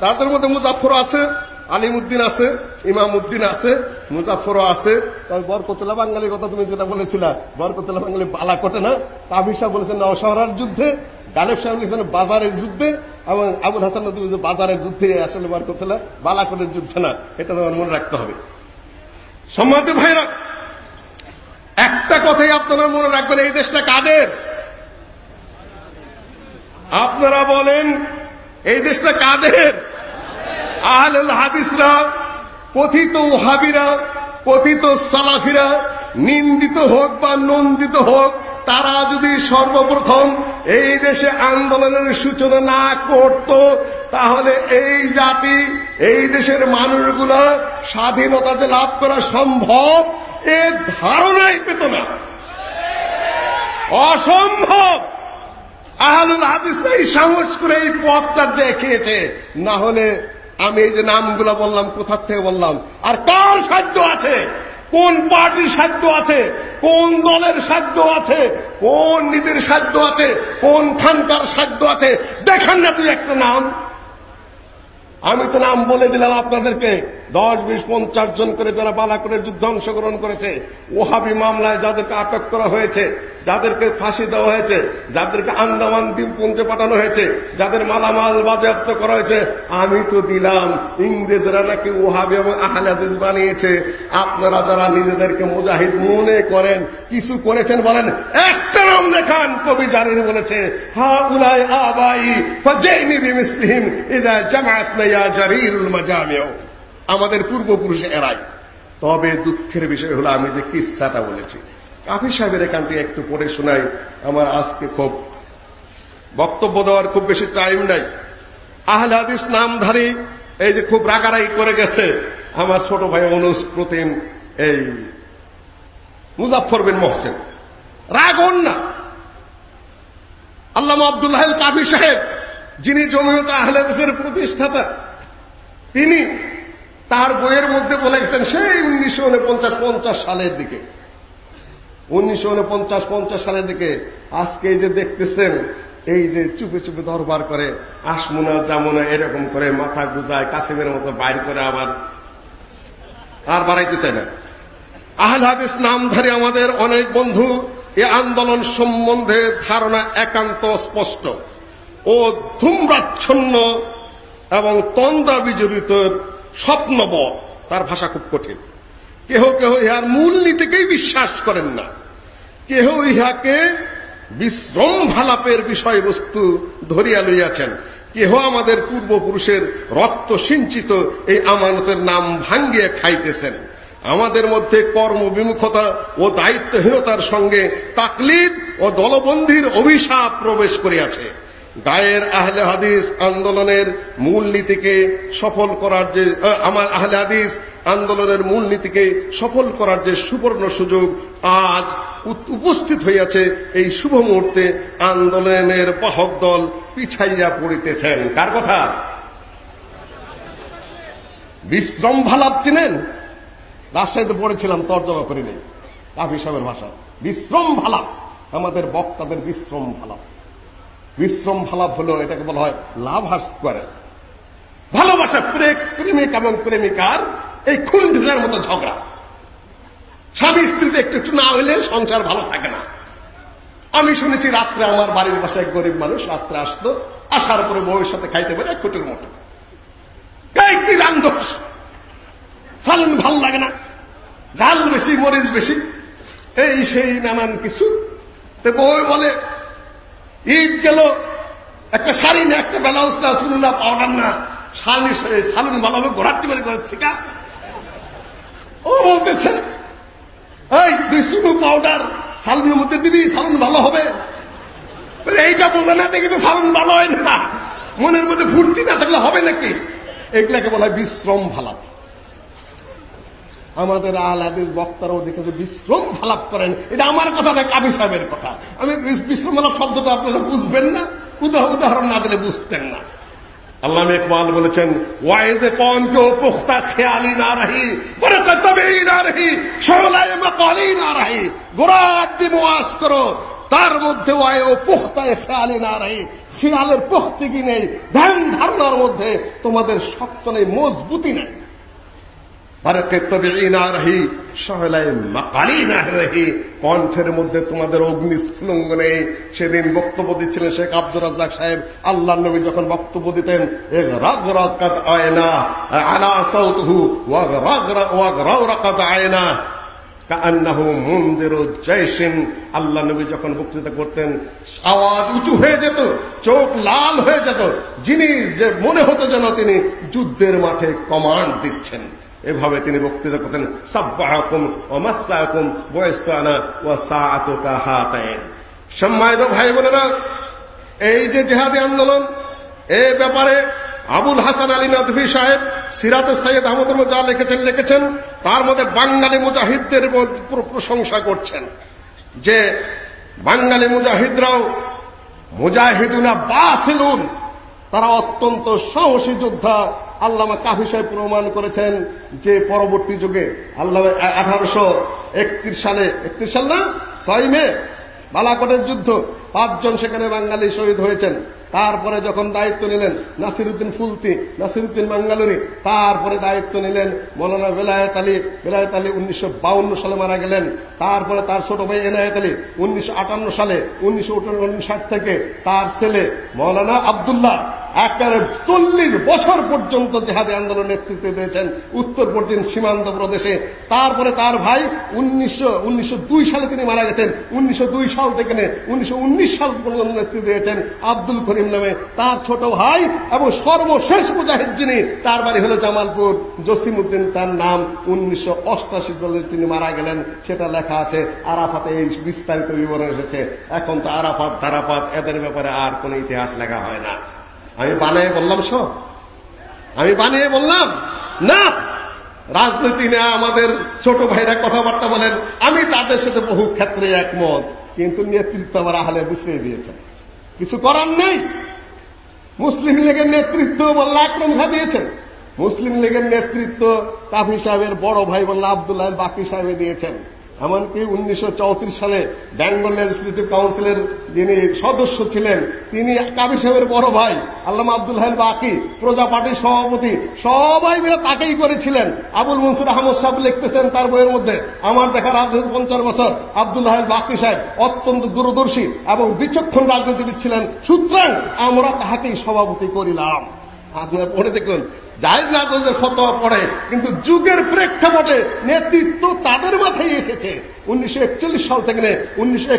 তাদের মধ্যে মুজাফর আছে আলিমুদ্দিন আছে ইমাম উদ্দিন আছে মুজাফর আছে। তবে বরকতলা বাঙালির কথা তুমি যেটা বলেছিলা বরকতলা বাঙালি বালাকোটে না? কাবির সাহেব বলেছেন নওশহরার যুদ্ধে, গালেব সাহেব লিখেছেন বাজারের যুদ্ধে, এবং আবুল হাসান নদী বাজারের যুদ্ধে আসলে বরকতলা বালাকোটের যুদ্ধে না, এটা তোমার মনে রাখতে হবে। সম্মানিত ভাইরা একটা কথাই আপনারা মনে রাখবেন, এই দেশটা কাদের? আপনারা বলেন, এই দেশটা কাদের? আহল হাদিসরা কথিত ওহাবিরা কথিত সালাফিরা, নিন্দিত হোক বা নন্দিত হোক, তারা যদি সর্বপ্রথম এই দেশে আন্দোলনের সূচনা না করত, তাহলে এই জাতি, এই দেশের মানুষগুলো স্বাধীনতা যে লাভ করা সম্ভব, এ ধারণাই পেত না। অসম্ভব! আহলুল হাদিস এই সাহস করে এই পথটা দেখিয়েছে, না হলে আমি এই যে নামগুলো বললাম কোথার থেকে বললাম? আর কার সাধ্য আছে? কোন পার্টির সাধ্য আছে? কোন দলের সাধ্য আছে? কোন নীতির সাধ্য আছে? কোন খানকার সাধ্য আছে? দেখেন না তুই একটা নাম। আমি তো নাম বলে দিলাম আপনাদেরকে। দশ, বিশ, পঞ্চাশ জন করে যারা বালাকোটের যুদ্ধ অংশগ্রহণ করেছে, ওহাবি মামলায় যাদেরকে আটক করা হয়েছে যাদেরকে ফাঁসি দেওয়া হয়েছে, যাদেরকে আন্দামান দ্বীপপুঞ্জে পাঠানো হয়েছে, যাদের মালামাল বাজেয়াপ্ত করা হয়েছে, আমি তো দিলাম। ইংরেজরা নাকি ওহাবি এবং আহলাদিস বানিয়েছে। আপনারা যারা নিজেদেরকে মুজাহিদ মনে করেন, কিছু করেছেন বলেন, একটা নাম দেখান, কবি জারির বলেছে হা উলাই আবাই ফাজাইনি আমাদের পূর্বপুরুষ এরাই। তবে দুঃখের বিষয় হলো, আমি যে কিচ্ছাটা বলেছি কাফি সাহেবের এখান থেকে একটু পড়ে শোনাই, আমার আজকে খুব বক্তব্য দেওয়ার খুব বেশি টাইম নাই। আহলে হাদিস নামধারী, এই যে খুব রাগারাগি করে গেছে, আমার ছোট ভাই অনুজ প্রতিম, এই মুজাফর বিন মোহসেন। রাগন না। আল্লাহ আব্দুল্লাহ কাফি সাহেব, যিনি জমিয়ত আহলে হাদিসের প্রতিষ্ঠাতা, তিনি তার বইয়ের মধ্যে বলেছেন, সেই উনিশশো পঞ্চাশ সালের দিকে উনিশশো উনপঞ্চাশ পঞ্চাশ সালের দিকে আজকে এই যে দেখতেছেন, এই যে চুপে চুপে দরবার করে, আসমুনা, জামুনা এরকম করে মাথা গুজায়, কাসিমের মতো বাইর করে আবার আর বাড়াইতে চায় না। আহল হাদিস নামধারী আমাদের অনেক বন্ধু, এ আন্দোলন সম্বন্ধে ধারণা একান্ত স্পষ্ট। ও ধূম্রাচ্ছন্ন এবং তন্দ্রা বিজড়িত স্বপ্নবধ তার ভাষা খুব কঠিন। কেহ কেহ ইহার মূল নীতিকেই বিশ্বাস করেন না। কেহ ইহাকে বিশ্রম ভালাপের বিষয়বস্তু ধরিয়া লইয়াছেন। কেহ আমাদের পূর্বপুরুষের রক্ত সিঞ্চিত এই আমানতের নাম ভাঙ্গিয়ে খাইতেছেন। আমাদের মধ্যে কর্মবিমুখতা ও দায়িত্বহীনতার সঙ্গে তাকলিদ ও দলবন্ধির অভিশাপ প্রবেশ করিয়াছে। গায়ের আহলে হাদিস আন্দোলনের মূলনীতিকে সফল করার যে আমার আহলে হাদিস আন্দোলনের মূলনীতিকে সফল করার যে সুবর্ণ সুযোগ আজ উপস্থিত হইয়াছে, এই শুভ মুহূর্তে আন্দোলনের বাহক দল পিছাইয়া পড়িতেছেন। কার কথা? বিশ্রম ভালাপ চিনেন? রাজশাহীতে পড়েছিলাম, তর্জমা করি নেই কাফি সাহেবের ভাষা বিশ্রম ভালাপ আমাদের বক্তাদের বিশ্রম ভালাপ বিশ্রম ভালাপ হলো এটাকে বলা হয় লাভ হার্স করে ভালোবাসা প্রেমিক এবং প্রেমিকার এই খুন ঢুলার মতো ঝগড়া। স্বামী স্ত্রীতে একটু একটু না হলে সংসার ভালো থাকে না। আমি শুনেছি রাত্রে আমার বাড়ির বাসায় গরিব মানুষ রাত্রে আসতো, আসার পরে বউয়ের সাথে খাইতে পারে এক কোটির মতো। কি সালন ভালো লাগে না। জাল বেশি, মরিচ বেশি। এই সেই নানান কিছু। তো বউ বলে ঈদ গেল, একটা শাড়ি না একটা ব্লাউজ না শুনুন পাউডার না। শালি সালুন বানাবো ঘোরার টিমের করে থেকে। ও বলতেছে, এই দুই শুনু পাউডার সালুনের মধ্যে দিবি, সালুন ভালো হবে। এইটা বলে না, দেখি তো সালুন ভালো হয় না। মনের মধ্যে ফুর্তি না থাকলে হবে নাকি? এগুলাকে বলা হয় বিশ্রম ভালাপ আমাদের আহলাদিস বক্তারাও দেখে বিশ্রম ভালাপ করেন। এটা আমার কথা না কাবি সাহেবের কথা। আমি বিশ্রম শব্দটা আপনারা বুঝবেন না উদাহরণ না দিলে বুঝতেন না। আল্লাহ ইকবাল বলেছেন, ওয়াইজে কেউ খেয়ালি না রহি বলে তবে না রহি না রহি করো। তার মধ্যে ওয়াই ও খেয়ালি না রহি, খেয়ালের পুখতি কি নেই? ধ্যান ধারণার মধ্যে তোমাদের শক্ত নেই, মজবুতি নেই রহি সহলায় মাকালি না রহি কণ্ঠের মধ্যে তোমাদের অগ্নিস্ফুলঙ্গ নেই। সেদিন বক্তব্য দিচ্ছিলেন শেখ আব্দুর রাজ্জাক সাহেব। আল্লাহ নবী যখন বক্তব্য দিতেন আয়না আল্লাহ নবী যখন বক্তৃতা করতেন, আওয়াজ উঁচু হয়ে যেত, চোখ লাল হয়ে যেত। যিনি যে মনে হতো যেন তিনি যুদ্ধের মাঠে কমান্ড দিচ্ছেন। এভাবে তিনি বক্তৃতা করতেন, সাব্বাহাকুম ও মাসাকুম বয়স্তানা ও সম্মানিত ভাই বোনেরা, এই যে জেহাদি আন্দোলন এই ব্যাপারে আবুল হাসান আলী নদভি সাহেব, সিরাত সৈয়দ আহমদ যা লিখেছেন লিখেছেন, তার মধ্যে বাঙালি মুজাহিদদের প্রশংসা করছেন যে বাঙালি মুজাহিদরাও মুজাহিদুনা বাসিলুন। তারা অত্যন্ত সাহসী যোদ্ধা। আল্লামা কাফি সাহেব প্রমাণ করেছেন যে পরবর্তী যুগে আল্লাহ আঠারোশো একত্রিশ সালে, একত্রিশ সাল না? ছয় মে, বালাকোটের যুদ্ধ, পাঁচজন সেখানে বাঙালি শহীদ হয়েছেন। তারপরে যখন দায়িত্ব নিলেন নাসিরুদ্দিন ফুলতি, নাসিরুদ্দিন বাঙ্গালুরি তারপরে দায়িত্ব নিলেন মৌলানা বেলায়েত আলী বেলায়েত আলী উনিশশো সালে মারা গেলেন, তারপরে তার ছোট ভাই এনায়েত আলী উনিশশো সালে, উনিশশো থেকে তার ছেলে মৌলানা আবদুল্লাহ একেবারে চল্লিশ বছর পর্যন্ত জেহাদি আন্দোলন নেতৃত্ব দিয়েছেন উত্তর পশ্চিম সীমান্ত প্রদেশে। তারপরে তার ভাই উনিশশো সালে তিনি মারা গেছেন, উনিশশো দুই সাল থেকে উনিশশো উনিশ সাল পর্যন্ত নেতৃত্ব দিয়েছেন আব্দুল করিম নামে তার ছোট ভাই এবং সর্বশেষ মুজাহিদ যিনি, তার বাড়ি হল জামালপুর। জসিম উদ্দিন তার নাম উনিশশো অষ্টাশি সালে তিনি মারা গেলেন, সেটা লেখা আছে, আরাফাতে এই বিস্তারিত বিবরণ এসেছে। এখন তো আরাফাত, ধারাপাত, এদের ব্যাপারে আর কোন ইতিহাস লেখা হয় না। আমি বানিয়ে বললাম সব। আমি বানিয়ে বললাম, না! রাজনীতি নিয়ে আমাদের ছোট ভাইরা কথাবার্তা বলেন, আমি তাদের সাথে বহু ক্ষেত্রে একমত, কিন্তু নেতৃত্ব আমার আহলে বিছড়ে দিয়েছেন। কিছু করার নেই। মুসলিম লীগের নেতৃত্ব বল্লা আক্রম খা দিয়েছেন মুসলিম লীগের নেতৃত্ব তাফি সাহেবের বড় ভাই বল্লা আবদুল্লাহ বাকি সাহেবে দিয়েছেন। এমনকি উনিশশো চৌত্রিশ সালে বেঙ্গল লেজিসলেটিভ কাউন্সিলের যিনি সদস্য ছিলেন, তিনি কাবি সাহেবের বড় ভাই আল্লাহ আব্দুল হাইল বাকি, প্রজা পার্টির সভাপতি, সবাই মিলে তাকেই করেছিলেন। আবুল মনসুর আহমদ সাহেব লিখতেছেন তার বইয়ের মধ্যে, আমার দেখা রাজনীতি পঞ্চাশ বছর। আব্দুল হাইল বাকি সাহেব অত্যন্ত দূরদর্শী এবং বিচক্ষণ রাজনীতিবিদ ছিলেন। সুতরাং আমরা তাহাকেই সভাপতি করিলাম। আপনারা পড়ে দেখুন, জায়েজ নাজাজের ফতোয়া পড়ে, কিন্তু যুগের প্রেক্ষাপটে নেতৃত্ব তাদের মাথায় এসেছে। উনিশশো একচল্লিশ সাল থেকে উনিশশো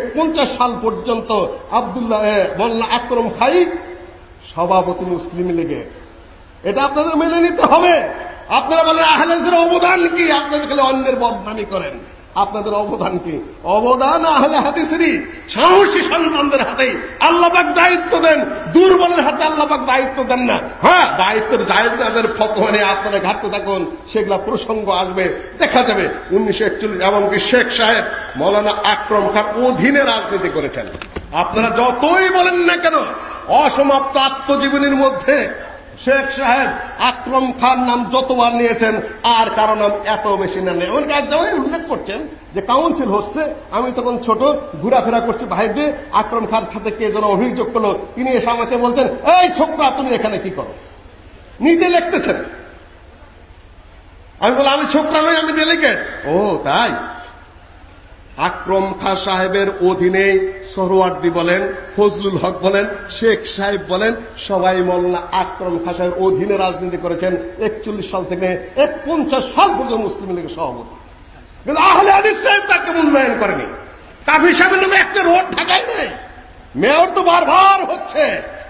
সাল পর্যন্ত আবদুল্লাহ মোল্লা আকরম খাই সভাপতি মুসলিম লীগে। এটা আপনাদের মেনে নিতে হবে। আপনারা বলেন আহলেজের অবদান কি? আপনারা খালি অন্যের বদনামি করেন। আপনাদের অবদান কি অবদান আহলে হাদিসেরই। সাহসী সন্তানদের হাতে আল্লাপাক দায়িত্ব দেন। দুর্বলের হাতে আল্লাপাক দায়িত্ব দেন না। হ্যাঁ দায়িত্বের জায়েজ রাজের ফতোয়া আপনারা ঘাটতে থাকুন, সেগুলা প্রসঙ্গ আসবে। দেখা যাবে উনিশশো একচল্লিশ এমনকি শেখ সাহেব মৌলানা আক্রম খান অধীনে রাজনীতি করেছেন। আপনারা যতই বলেন না কেন, অসমাপ্ত আত্মজীবনীর মধ্যে শেখ সাহেব, আকরম খান নাম যতবার নিয়েছেন, আর কারও নাম এত বেশি না নেই। এমনকি এক জায়গায় উল্লেখ করছেন যে কাউন্সিল হচ্ছে, আমি তখন ছোট, ঘোরাফেরা করছি ভাইতে আকরম খান সাথে কে যেন অভিযোগ করল, তিনি এসে আমাকে বলছেন, এই ছোকরা, তুমি এখানে কি করো? নিজে লিখতেছেন। আমি বললাম, আমি ছোকরা নই, আমি ডেলিগেট ও, তাই? আকরম খা সাহেবের অধীনে সরোয়ার্দি বলেন, ফজলুল হক বলেন, শেখ সাহেব বলেন, সবাই মৌলানা আকরম খা সাহেবের অধীনে রাজনীতি করেছেন। একচল্লিশ সাল থেকে এক পঞ্চাশ সাল পর্যন্ত মুসলিম লীগের সভাপতি। কিন্তু আহলে আদিস সাহেব তাকে মূল্যায়ন করেনি। কাফি সাহেবের নামে একটা রোড ঢাকাই নেই। মেয়র তো বারবার হচ্ছে।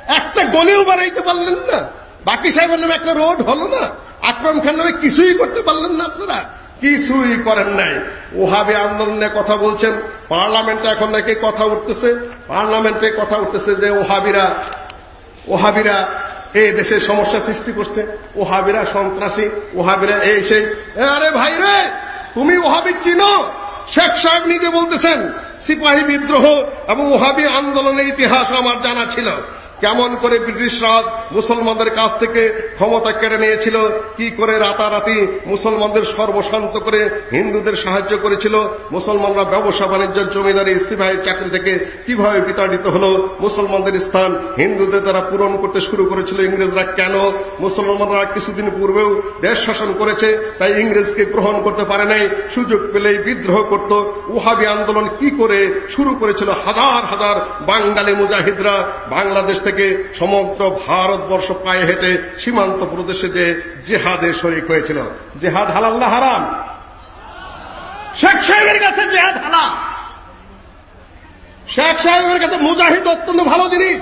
একটা গলিও বানাইতে পারলেন না। বাকি সাহেবের নামে একটা রোড হলো না। আকরম খান নামে কিছুই করতে পারলেন না আপনারা। কিছুই করেন নাই। ওহাবি আন্দোলনে কথা বলছেন, পার্লামেন্টে এখন নাকি কথা উঠতেছে, পার্লামেন্টে কথা উঠতেছে যে ওহাবিরা ওহাবিরা এই দেশে সমস্যা সৃষ্টি করছে, ওহাবিরা সন্ত্রাসী, ওহাবিরা এই সেই। আরে ভাই রে, তুমি ওহাবি চিনো? শেখ সাহেব নিজে বলতেছেন, সিপাহী বিদ্রোহ এবং ওহাবি আন্দোলনের ইতিহাস আমার জানা ছিল। কেমন করে ব্রিটিশ রাজ মুসলমানদের কাছ থেকে ক্ষমতা কেড়ে নিয়েছিল, কি করে রাতারাতি মুসলমানদের সর্বশান্ত করে হিন্দুদের সাহায্য করেছিল, মুসলমানরা ব্যবসা বাণিজ্য জমিদারি সিপাহীর চাকরি থেকে কীভাবে বিতাড়িত হলো, মুসলমানদের স্থান হিন্দুদের দ্বারা পূরণ করতে শুরু করেছিল ইংরেজরা কেন, মুসলমানরা কিছুদিন পূর্বেও দেশ শাসন করেছে, তাই ইংরেজকে গ্রহণ করতে পারে নাই, সুযোগ পেলেই বিদ্রোহ করত, উহাবি আন্দোলন কি করে শুরু করেছিল হাজার হাজার বাঙালি মুজাহিদরা, বাংলাদেশ থেকে সমগ্র ভারতবর্ষ পায়ে হেঁটে সীমান্ত প্রদেশে যে জেহাদে শরিক হয়েছিল। জেহাদ হালাল না হারাম? শেখ সাহেবের কাছে জেহাদ হালাল। শেখ সাহেবের কাছে মুজাহিদ অত্যন্ত ভালো জিনিস।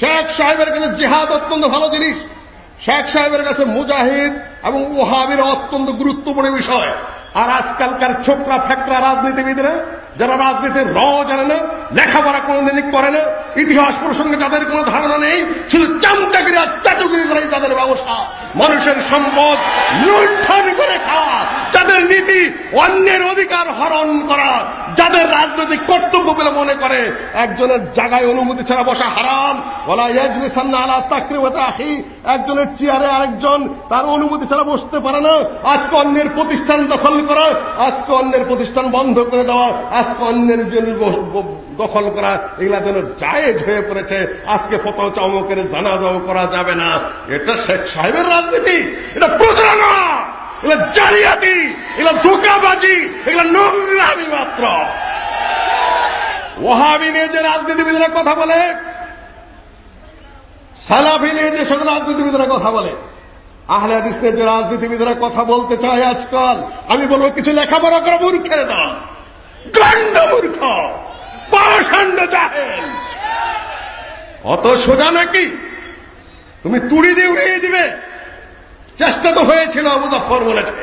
শেখ সাহেবের কাছে জেহাদ অত্যন্ত ভালো জিনিস। শেখ সাহেবের কাছে মুজাহিদ এবং ওহাবির অত্যন্ত গুরুত্বপূর্ণ বিষয়। আর আজকালকার ছোকরা ফ্যাকরা রাজনীতিবিদরা, যারা রাজনীতির র জানে না লেখাপড়া কোনোদিনই করে না, ইতিহাস প্রসঙ্গে যাদের কোনো ধারণা নেই, শুধু চামচাগিরি আর চাটুগিরি করে যাদের ব্যবসা। মানুষের সম্পদ লুণ্ঠন করে খাওয়া, যাদের নীতি অন্যের অধিকার হরণ করা, যাদের রাজনৈতিক কর্তব্য বলে মনে করে, একজনের জায়গায় অনুমতি ছাড়া বসা হারাম। ওলা ইয়াজলিসান্না একজনের চেয়ারে আরেকজন তার অনুমতি ছাড়া বসতে পারে না। আজকে অন্যের প্রতিষ্ঠান দখল করা, আজকে অন্যের প্রতিষ্ঠান বন্ধ করে দেওয়া, আজকে অন্যের জন্য দখল করা, এগুলা যেন জায়েজ হয়ে পড়েছে, আজকে ফটো চমকের জানাজাও করা যাবে না। এটা শেখ সাহেবের রাজনীতি, এটা প্রতারণা এগুলো জালিয়াতি, এগুলো ধোকাবাজি, এগুলো নোংরামি মাত্র। ওহাবি নিয়ে যে রাজনীতিবিদরা কথা বলে, সালাফি নিয়ে যে সকল রাজনীতিবিদরা কথা বলে, আহলে হাদিস যে রাজনীতিবিদরা কথা বলতে চায় আজকাল, আমি বলব কিছু লেখাপড়া করা মূর্খের দল গণ্ড মূর্খ। পাষাণ্ড জাহেল অত সোজা নাকি? তুমি তুড়ি দিয়ে উড়িয়ে দিবে। চেষ্টা তো হয়েছিল, আবু জাফর বলেছে।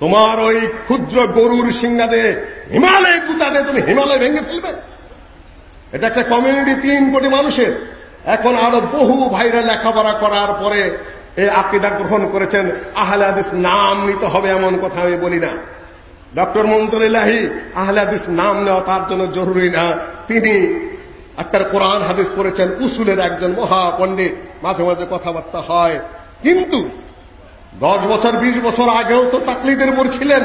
তোমার ওই ক্ষুদ্র গরুর সিংহাদে হিমালয় গুতাতে তুমি হিমালয় ভেঙে ফেলবে। এটা একটা কমিউনিটি তিন কোটি মানুষের। এখন আরও বহু ভাইরা লেখাপড়া করার পরে এই আকিদা গ্রহণ করেছেন। আহলে হাদিস নাম নিতে হবে এমন কথা আমি বলি না। ডক্টর মনজুর ইলাহি, আহলে হাদিস নাম নেওয়া তার জন্য জরুরি না। তিনি একটা কোরআন হাদিস পড়েছেন, উসুলের একজন মহা পণ্ডিত মাঝে মাঝে কথাবার্তা হয়। কিন্তু দশ বছর, বিশ বছর আগেও তো তাকলিদের উপর ছিলেন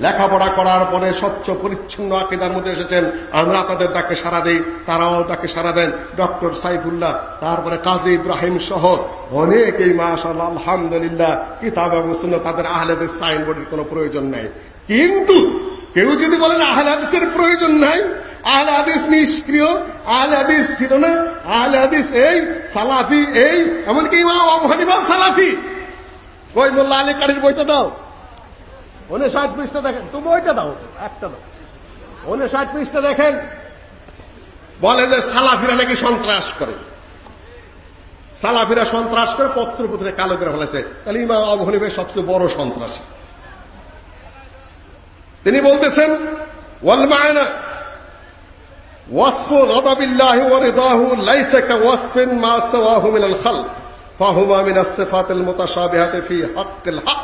লেখাপড়া করার পরে স্বচ্ছ, পরিচ্ছন্ন আকিদার মধ্যে এসেছেন। আমরা আপনাদের ডাকে সারা দেই, তারাও ডাকে সারা দেন। ডক্টর সাইফুল্লাহ, তারপরে কাজী ইব্রাহিম সহ অনেকেই, মাশাআল্লাহ, আলহামদুলিল্লাহ, কিতাব এবং তাদের আহলেদের সাইনবোর্ডের কোনো প্রয়োজন নাই। কিন্তু কেউ যদি বলেন আহলে হাদিসের প্রয়োজন নাই আহলে হাদিস নিষ্ক্রিয় আহলে হাদিস ছিল না আহলে হাদিস এই, সালাফি এই, এমনকি ইমাম আবু হানিফা সালাফি। কই মোল্লা আলী কারির বইটা দাও। উনষাট পৃষ্ঠা দেখেন। তুমি বইটা দাও, একটা দাও। উনষাট পৃষ্ঠা দেখেন। বলে যে সালাফিরা নাকি সন্ত্রাস করে। সালাফিরা সন্ত্রাস করে পত্র পত্রে কালো করে ফেলেছে। তাহলে ইমাম আবু সবচেয়ে বড় সন্ত্রাসী। তিনি বলতেছেন ওয়াসফু গাদাবিল্লাহি ওয়া রিদাহু লাইসা কা ওয়াসফিন মা সাওয়াহু মিনাল খালক, ফাহুমা সিফাতিল মুতাশাবিহাতি ফি হাক্কিল হক,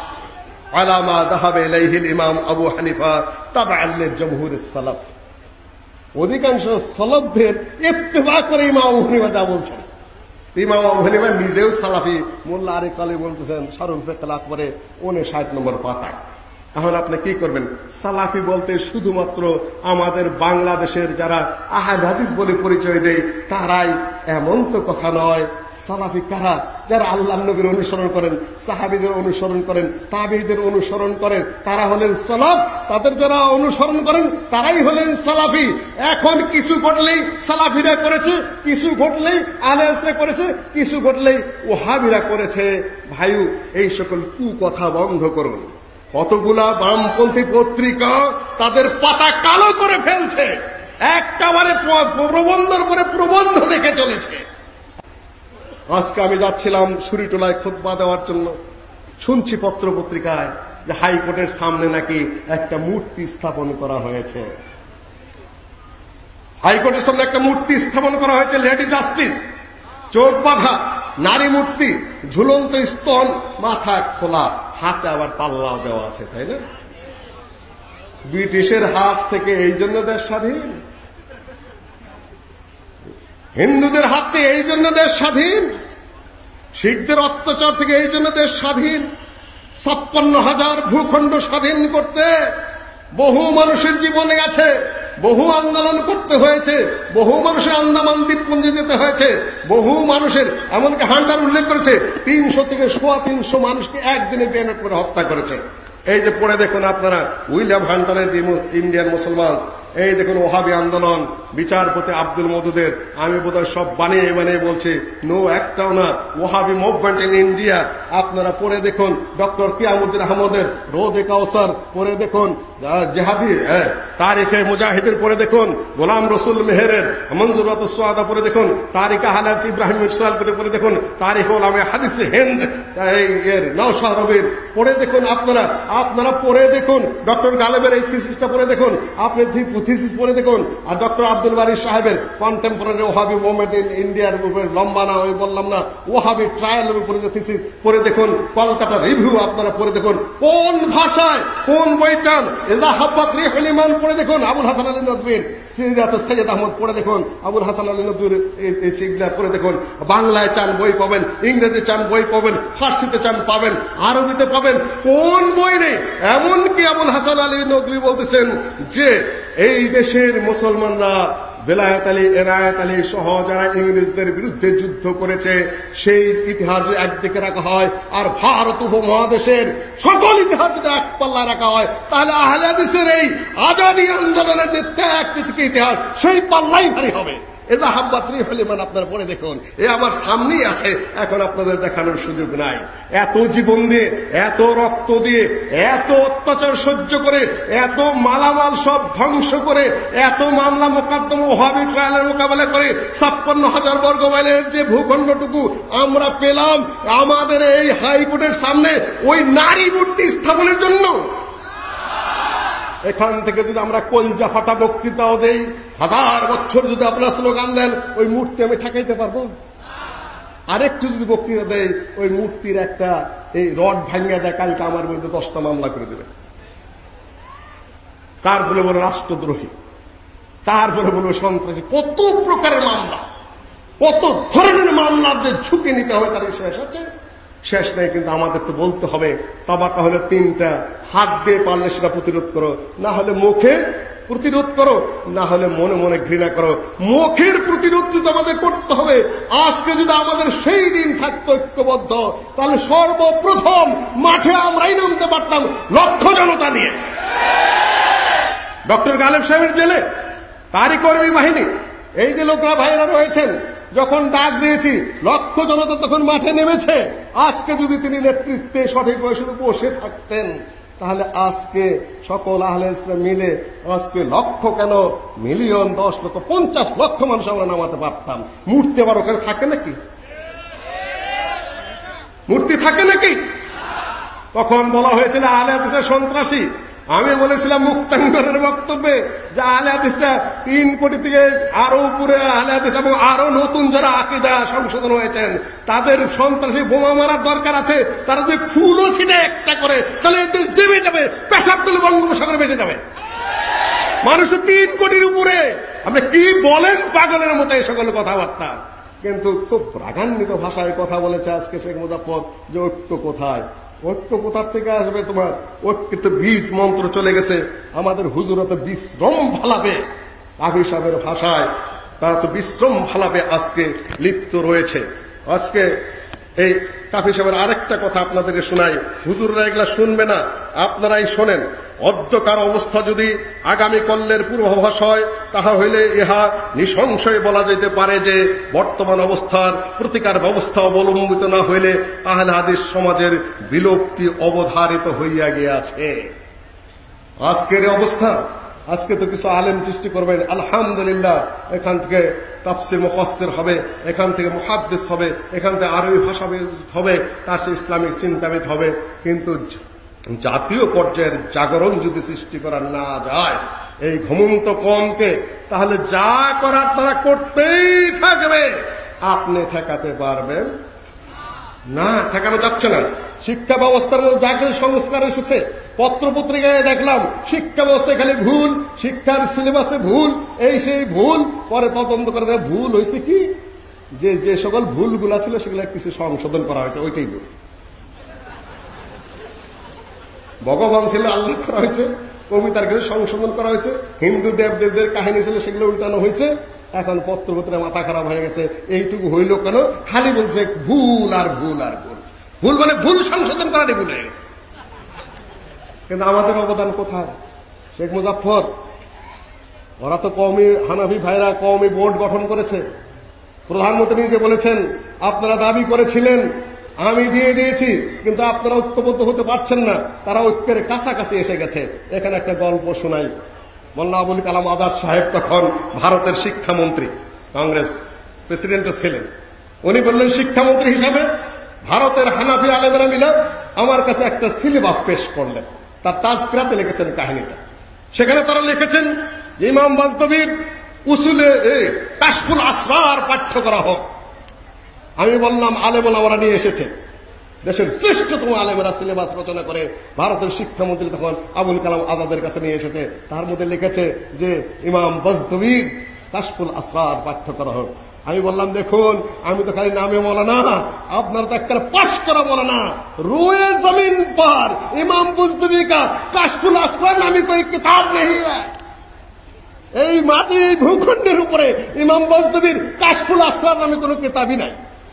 আলা মা যাহাবে ইলাইহি ইমাম আবু হানিফা তাবআন লিজমহুরিস সালাফ। অধিকাংশ সালাফদের ইত্তেবা করে ইমাম আবু হানিফা বলছেন। ইমাম আবু হানিফা নিজেও সালাফি, মোল্লা আরে কালে বলতেছেন শারুল ফিকহ আকবরে 59 নম্বর পাতায়। এখন আপনি কি করবেন? সালাফি বলতে শুধুমাত্র আমাদের বাংলাদেশের যারা আহাদ হাদিস বলে পরিচয় দেয়, তারাই এমন তো কথা নয়। সালাফি কারা? যারা আল্লাহ নবীর অনুসরণ করেন, সাহাবিদের অনুসরণ করেন, তাবিদের অনুসরণ করেন, তারা হলেন সালাফ। তাদের যারা অনুসরণ করেন, তারাই হলেন সালাফি। এখন কিছু ঘটলেই সালাফিরা করেছে, কিছু ঘটলেই আলেসরা করেছে, কিছু ঘটলেই ওহাবিরা করেছে। ভাইউ এই সকল কু কথা বন্ধ করুন। কতগুলা বামপন্থী পত্রিকা তাদের পাতা কালো করে ফেলছে। একটাবারে প্রবন্ধের পরে প্রবন্ধ দেখে চলেছে। আজকে আমি যাচ্ছিলাম সুরিটোলায় খোদবা দেওয়ার জন্য। শুনছি পত্র পত্রিকায় যে হাইকোর্টের সামনে নাকি একটা মূর্তি স্থাপন করা হয়েছে। হাইকোর্টের সামনে একটা মূর্তি স্থাপন করা হয়েছে লেডি জাস্টিস চোখ বাঁধা। নারী মূর্তি, ঝুলন্ত স্তন, মাথা খোলা, হাতে আবার পাল্লাও দেওয়া আছে, তাই না? ব্রিটিশের হাত থেকে এই জন্য দেশ স্বাধীন। হিন্দুদের হাত থেকে এই জন্য দেশ স্বাধীন। শিখদের অত্যাচার থেকে এই জন্য দেশ স্বাধীন। ছাপ্পান্ন হাজার ভূখণ্ড স্বাধীন করতে বহু মানুষের জীবনে আছে, বহু আন্দোলন করতে হয়েছে, বহু মানুষের আন্দামান দ্বীপপুঞ্জে যেতে হয়েছে, বহু মানুষের, এমনকি হান্টার উল্লেখ করেছে, তিনশো থেকে সোয়া তিনশো মানুষকে একদিনে বেনট করে হত্যা করেছে। এই যে পড়ে দেখুন আপনারা, উইলিয়াম হান্টারের ইন্ডিয়ান মুসলমান এই দেখুন ওহাবি আন্দোলন, বিচারপতি আব্দুল মদুদের। আমি বোধহয় সব বানিয়ে বানিয়ে বলছি নো একটাও না। ওহাবি মুভমেন্ট ইন ইন্ডিয়া আপনারা পড়ে দেখুন, ডক্টর কিয়ামুদ্দিন আহমদের রোদে কাউসার পড়ে দেখুন জেহাদি তারিখে মুজাহিদের পড়ে দেখুন, গোলাম রসুল মেহেরের, মঞ্জুর সোয়াদা পড়ে দেখুন, তারিখা হালাজ ইব্রাহিম ইসলাল পড়ে দেখুন, তারিখ ওলামে হাদিস হেন্দ নওশাহ রবির। পড়ে দেখুন আপনারা আপনারা পড়ে দেখুন, ডক্টর গালেবের এই থিসিসটা পড়ে দেখুন, আপনি থিসিস পড়ে দেখুন, আর ডক্টর আব্দুল বারি সাহেবের কন্টেম্পোরারি ওহাবি মুভমেন্ট ইন ইন্ডিয়ার উপরে লম্বা না ওই বললাম না, ওহাবি ট্রায়ালের উপরে যে থিসিস পড়ে দেখুন কলকাতা রিভিউ আপনারা পড়ে দেখুন, কোন ভাষায়, কোন বইটান এজা হাব্বাত রিহলিমান পড়ে দেখুন, আবুল হাসান আলী নদীর সিরাত সৈয়দ আহমদ পড়ে দেখুন, আবুল হাসান আলী নদীর সেগুলা পড়ে দেখুন, বাংলায় চান বই পাবেন ইংরেজি চান বই পাবেন, ফার্সিতে চান পাবেন, আরবিতে পাবেন, কোন বই নেই? এমনকি আবুল হাসান আলী নদী বলতেছেন যে এই দেশের মুসলমানরা বেলায়েত আলী, এনায়েত আলী সহ যারা ইংরেজদের বিরুদ্ধে যুদ্ধ করেছে, সেই ইতিহাস একদিকে রাখা হয় আর ভারত উপমহাদেশের সকল ইতিহাস এক পাল্লা রাখা হয়, তাহলে আহলাদিসের এই আজাদী আন্দোলনের যে ত্যাগ ইতিহাস, সেই পাল্লাই ভারী হবে। এজা হাব্বাত্রি হলিমান আপনারা পড়ে দেখুন। এ আমার সামনেই আছে, এখন আপনাদের দেখানোর সুযোগ নাই। এত জীবন দিয়ে, এত রক্ত দিয়ে, এত অত্যাচার সহ্য করে, এত মালামাল সব ধ্বংস করে, এত মামলা মোকদ্দম ওহাবি ট্রায়ালের মোকাবেলা করে, ছাপ্পান্ন হাজার বর্গ মাইলের যে ভূখণ্ডটুকু আমরা পেলাম, আমাদের এই হাইকোর্টের সামনে ওই নারী মূর্তি স্থাপনের জন্য। এখান থেকে যদি আমরা কলজা ফাটা বক্তৃতাও দেই, হাজার বছর যদি আপনারা স্লোগান দেন, ওই মূর্তি আমি ঠেকাইতে পারব। আরেকটু যদি বক্তৃতা দেয় ওই মূর্তির একটা এই রড ভাঙ্গা দেয়, কালকে আমার বিরুদ্ধে দশটা মামলা করে দেবে। তারপরে বলে রাষ্ট্রদ্রোহী। তারপরে বলব সন্ত্রাসী। কত প্রকারের মামলা। কত ধরনের মামলা যে ঝুঁকি নিতে হবে তার শেষ আছে। শেষ নেই, কিন্তু আমাদের তো বলতে হবে তবাটা হলে তিনটা, হাত দিয়ে পারলে সেটা প্রতিরোধ করো। না হলে মুখে প্রতিরোধ করো, না হলে মনে মনে ঘৃণা করো। মুখের প্রতিরোধ যদি আমাদের করতে হবে, আজকে যদি আমাদের সেই দিন থাকতো ঐক্যবদ্ধ, তাহলে সর্বপ্রথম মাঠে আমরাই নামতে পারতাম লক্ষ জনতা নিয়ে। ডক্টর গালেব সাহেবের জেলে, তারই কর্মী বাহিনী, এই যে লোকরা ভাইরা রয়েছেন যখন ডাক দিয়েছি, লক্ষ জনতা তখন মাঠে নেমেছে। আজকে যদি তিনি নেতৃত্বে সঠিক বয়সে বসে থাকতেন, তাহলে আজকে সকল আহলে ইসলাম মিলে, আজকে লক্ষ কেন মিলিয়ন দশ লক্ষ পঞ্চাশ লক্ষ মানুষ আমরা নামাতে পারতাম। মূর্তি আবার ওখানে থাকে নাকি? মূর্তি থাকে নাকি? তখন বলা হয়েছিল, আহলে সন্ত্রাসী আমি বলেছিলাম মুক্তাঙ্গনের বক্তব্যে যে আহলে হাদিসরা তিন কোটি থেকে আরও উপরে আহলে হাদিস এবং আরও নতুন যারা আকিদা সংশোধন হয়েছেন, তাদের সন্ত্রাসী বোমা মারার দরকার আছে, তারা যদি ফুলও ছিটে একটা করে, তাহলে দেবে যাবে, পেশাব তুলে বঙ্গোপসাগরে বেঁচে যাবে। মানুষ তিন কোটির উপরে। আপনি কি বলেন পাগলের মতো এই সকল কথাবার্তা? কিন্তু খুব রাগান্বিত ভাষায় কথা বলেছে আজকে শেখ মুজাফর যে ঐক্য কোথায়? ঐক্য কোথার থেকে আসবে তোমার? ঐক্যতে বীজ মন্ত্র চলে গেছে। আমাদের হুজুরত বিশ্রম ভালাবে আবি ভাষায় তারা তো বিশ্রম ভালাবে আজকে লিপ্ত রয়েছে। আজকে এই কাফি সাহেবের আরেকটা কথা আপনাদেরকে শোনাই। হুজুররা এগুলা শুনবে না, আপনারাই শোনেন। অধ্যকার অবস্থা যদি আগামী কল্যের পূর্বাভাস হয়, তাহা হইলে ইহা নিঃসংশয়ে বলা যেতে পারে যে, বর্তমান অবস্থার প্রতিকার ব্যবস্থা অবলম্বিত না হইলে আহলে হাদিস সমাজের বিলুপ্তি অবধারিত হইয়া গিয়াছে। আজকের অবস্থা আজকে তো কিছু আলেম সৃষ্টি করবেন। আলহামদুলিল্লাহ, এখান থেকে তাফসির মুফাসসির হবে, এখান থেকে মুহাদ্দিস হবে, এখান থেকে আরবি ভাষাবিদ হবে, তার সে ইসলামিক চিন্তাবিদ হবে। কিন্তু জাতীয় পর্যায়ের জাগরণ যদি সৃষ্টি করা না যায়, এই ঘুমন্ত কমকে, তাহলে যা করার তারা করতেই থাকবে। আপনি ঠেকাতে পারবেন। না, ঠেকানো যাচ্ছে না। শিক্ষা ব্যবস্থার মধ্যে যা কিছু সংস্কার এসেছে পত্র পত্রিকায় দেখলাম, শিক্ষা ব্যবস্থায় খালি ভুল, শিক্ষার সিলেবাসে ভুল, এই সেই ভুল, পরে তদন্ত করে দেয় ভুল হয়েছে কি? যে যে সকল ভুলগুলা ছিল সেগুলো কিছু সংশোধন করা হয়েছে, ওইটাই ভুল। ভগবান ছিল, আল্লাহ করা হয়েছে, কবিতার কিছু সংশোধন করা হয়েছে, হিন্দু দেব দেবদের কাহিনী ছিল, সেগুলো উল্টানো হয়েছে, এখন পত্র পত্রপত্রে মাথা খারাপ হয়ে গেছে, এইটুকু হইল কেন? খালি বলছে, ভুল আর ভুল আর ভুল। ভুল মানে ভুল সংশোধন করারই ভুল হয়ে গেছে কিন্তু আমাদের অবদান কোথায়? শেখ মুজাফর, ওরা তো কমই হানাফি ভাইরা কমই বোর্ড গঠন করেছে। প্রধানমন্ত্রী নিজে বলেছেন, আপনারা দাবি করেছিলেন, আমি দিয়ে দিয়েছি, কিন্তু আপনারা ঐক্যবদ্ধ হতে পারছেন না। তারা ঐক্যের কাছাকাছি এসে গেছে। এখানে একটা গল্প শোনাই। মোল্লা আবুল কালাম আজাদ সাহেব তখন ভারতের শিক্ষামন্ত্রী, কংগ্রেস প্রেসিডেন্ট ছিলেন উনি বললেন, শিক্ষামন্ত্রী হিসাবে ভারতের হানাফি আলেমেরা মিলে আমার কাছে একটা সিলেবাস পেশ করলেন। তার তাজকিরাতে লিখেছেন কাহিনীটা। সেখানে তারা লিখেছেন, ইমাম বাস্তবীর উসুলে কাশফুল আসরার পাঠ্য করা হোক। আমি বললাম আলেমন আমরা নিয়ে এসেছে। দেশের শ্রেষ্ঠতম আলেমেরা সিলেবাস রচনা করে, ভারতের শিক্ষামন্ত্রী তখন আবুল কালাম আজাদের কাছে নিয়ে এসেছে। তার মধ্যে লিখেছে যে, ইমাম বজদবির কাশফুল আসরার পাঠ্য করা হোক। আমি বললাম, দেখুন, আমি তো খালি নামে মলানা। আপনার তো একটা পাশ করা মলানা। রুয়ে জমিন পর, ইমাম বুজদুবি কাশফুল আসলাম নামি কই কিতাব নেই। এই মাটির ভূখণ্ডের উপরে ইমাম বজদুবির কাশফুল আসলাম আমি কোনো কিতাবই নাই।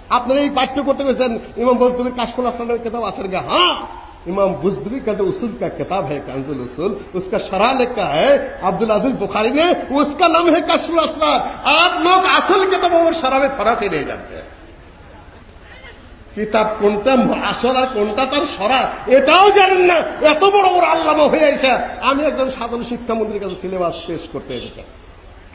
আপনারা এই পাঠ্য করতে পেরেছেন ইমাম বজদুবির কাশফুল আসলামের কিতাব আছেন গা। হ্যাঁ। इमाम बुजदवी का जो उसूल का किताब है कांजुल उसूल उसका शरा लिखा है अब्दुल अजीज बुखारी ने उसका नाम है कशुल असरार आप लोग असल किताब और शरा में फर्क ही नहीं जानते কিতাব কোনটা আসল আর কোনটা তার সরা এটাও জানেন না এত বড় বড় আল্লামা হয়ে এসে আমি একজন সাধারণ শিক্ষামন্ত্রীর কাছে সিলেবাস পেশ করতে এসেছেন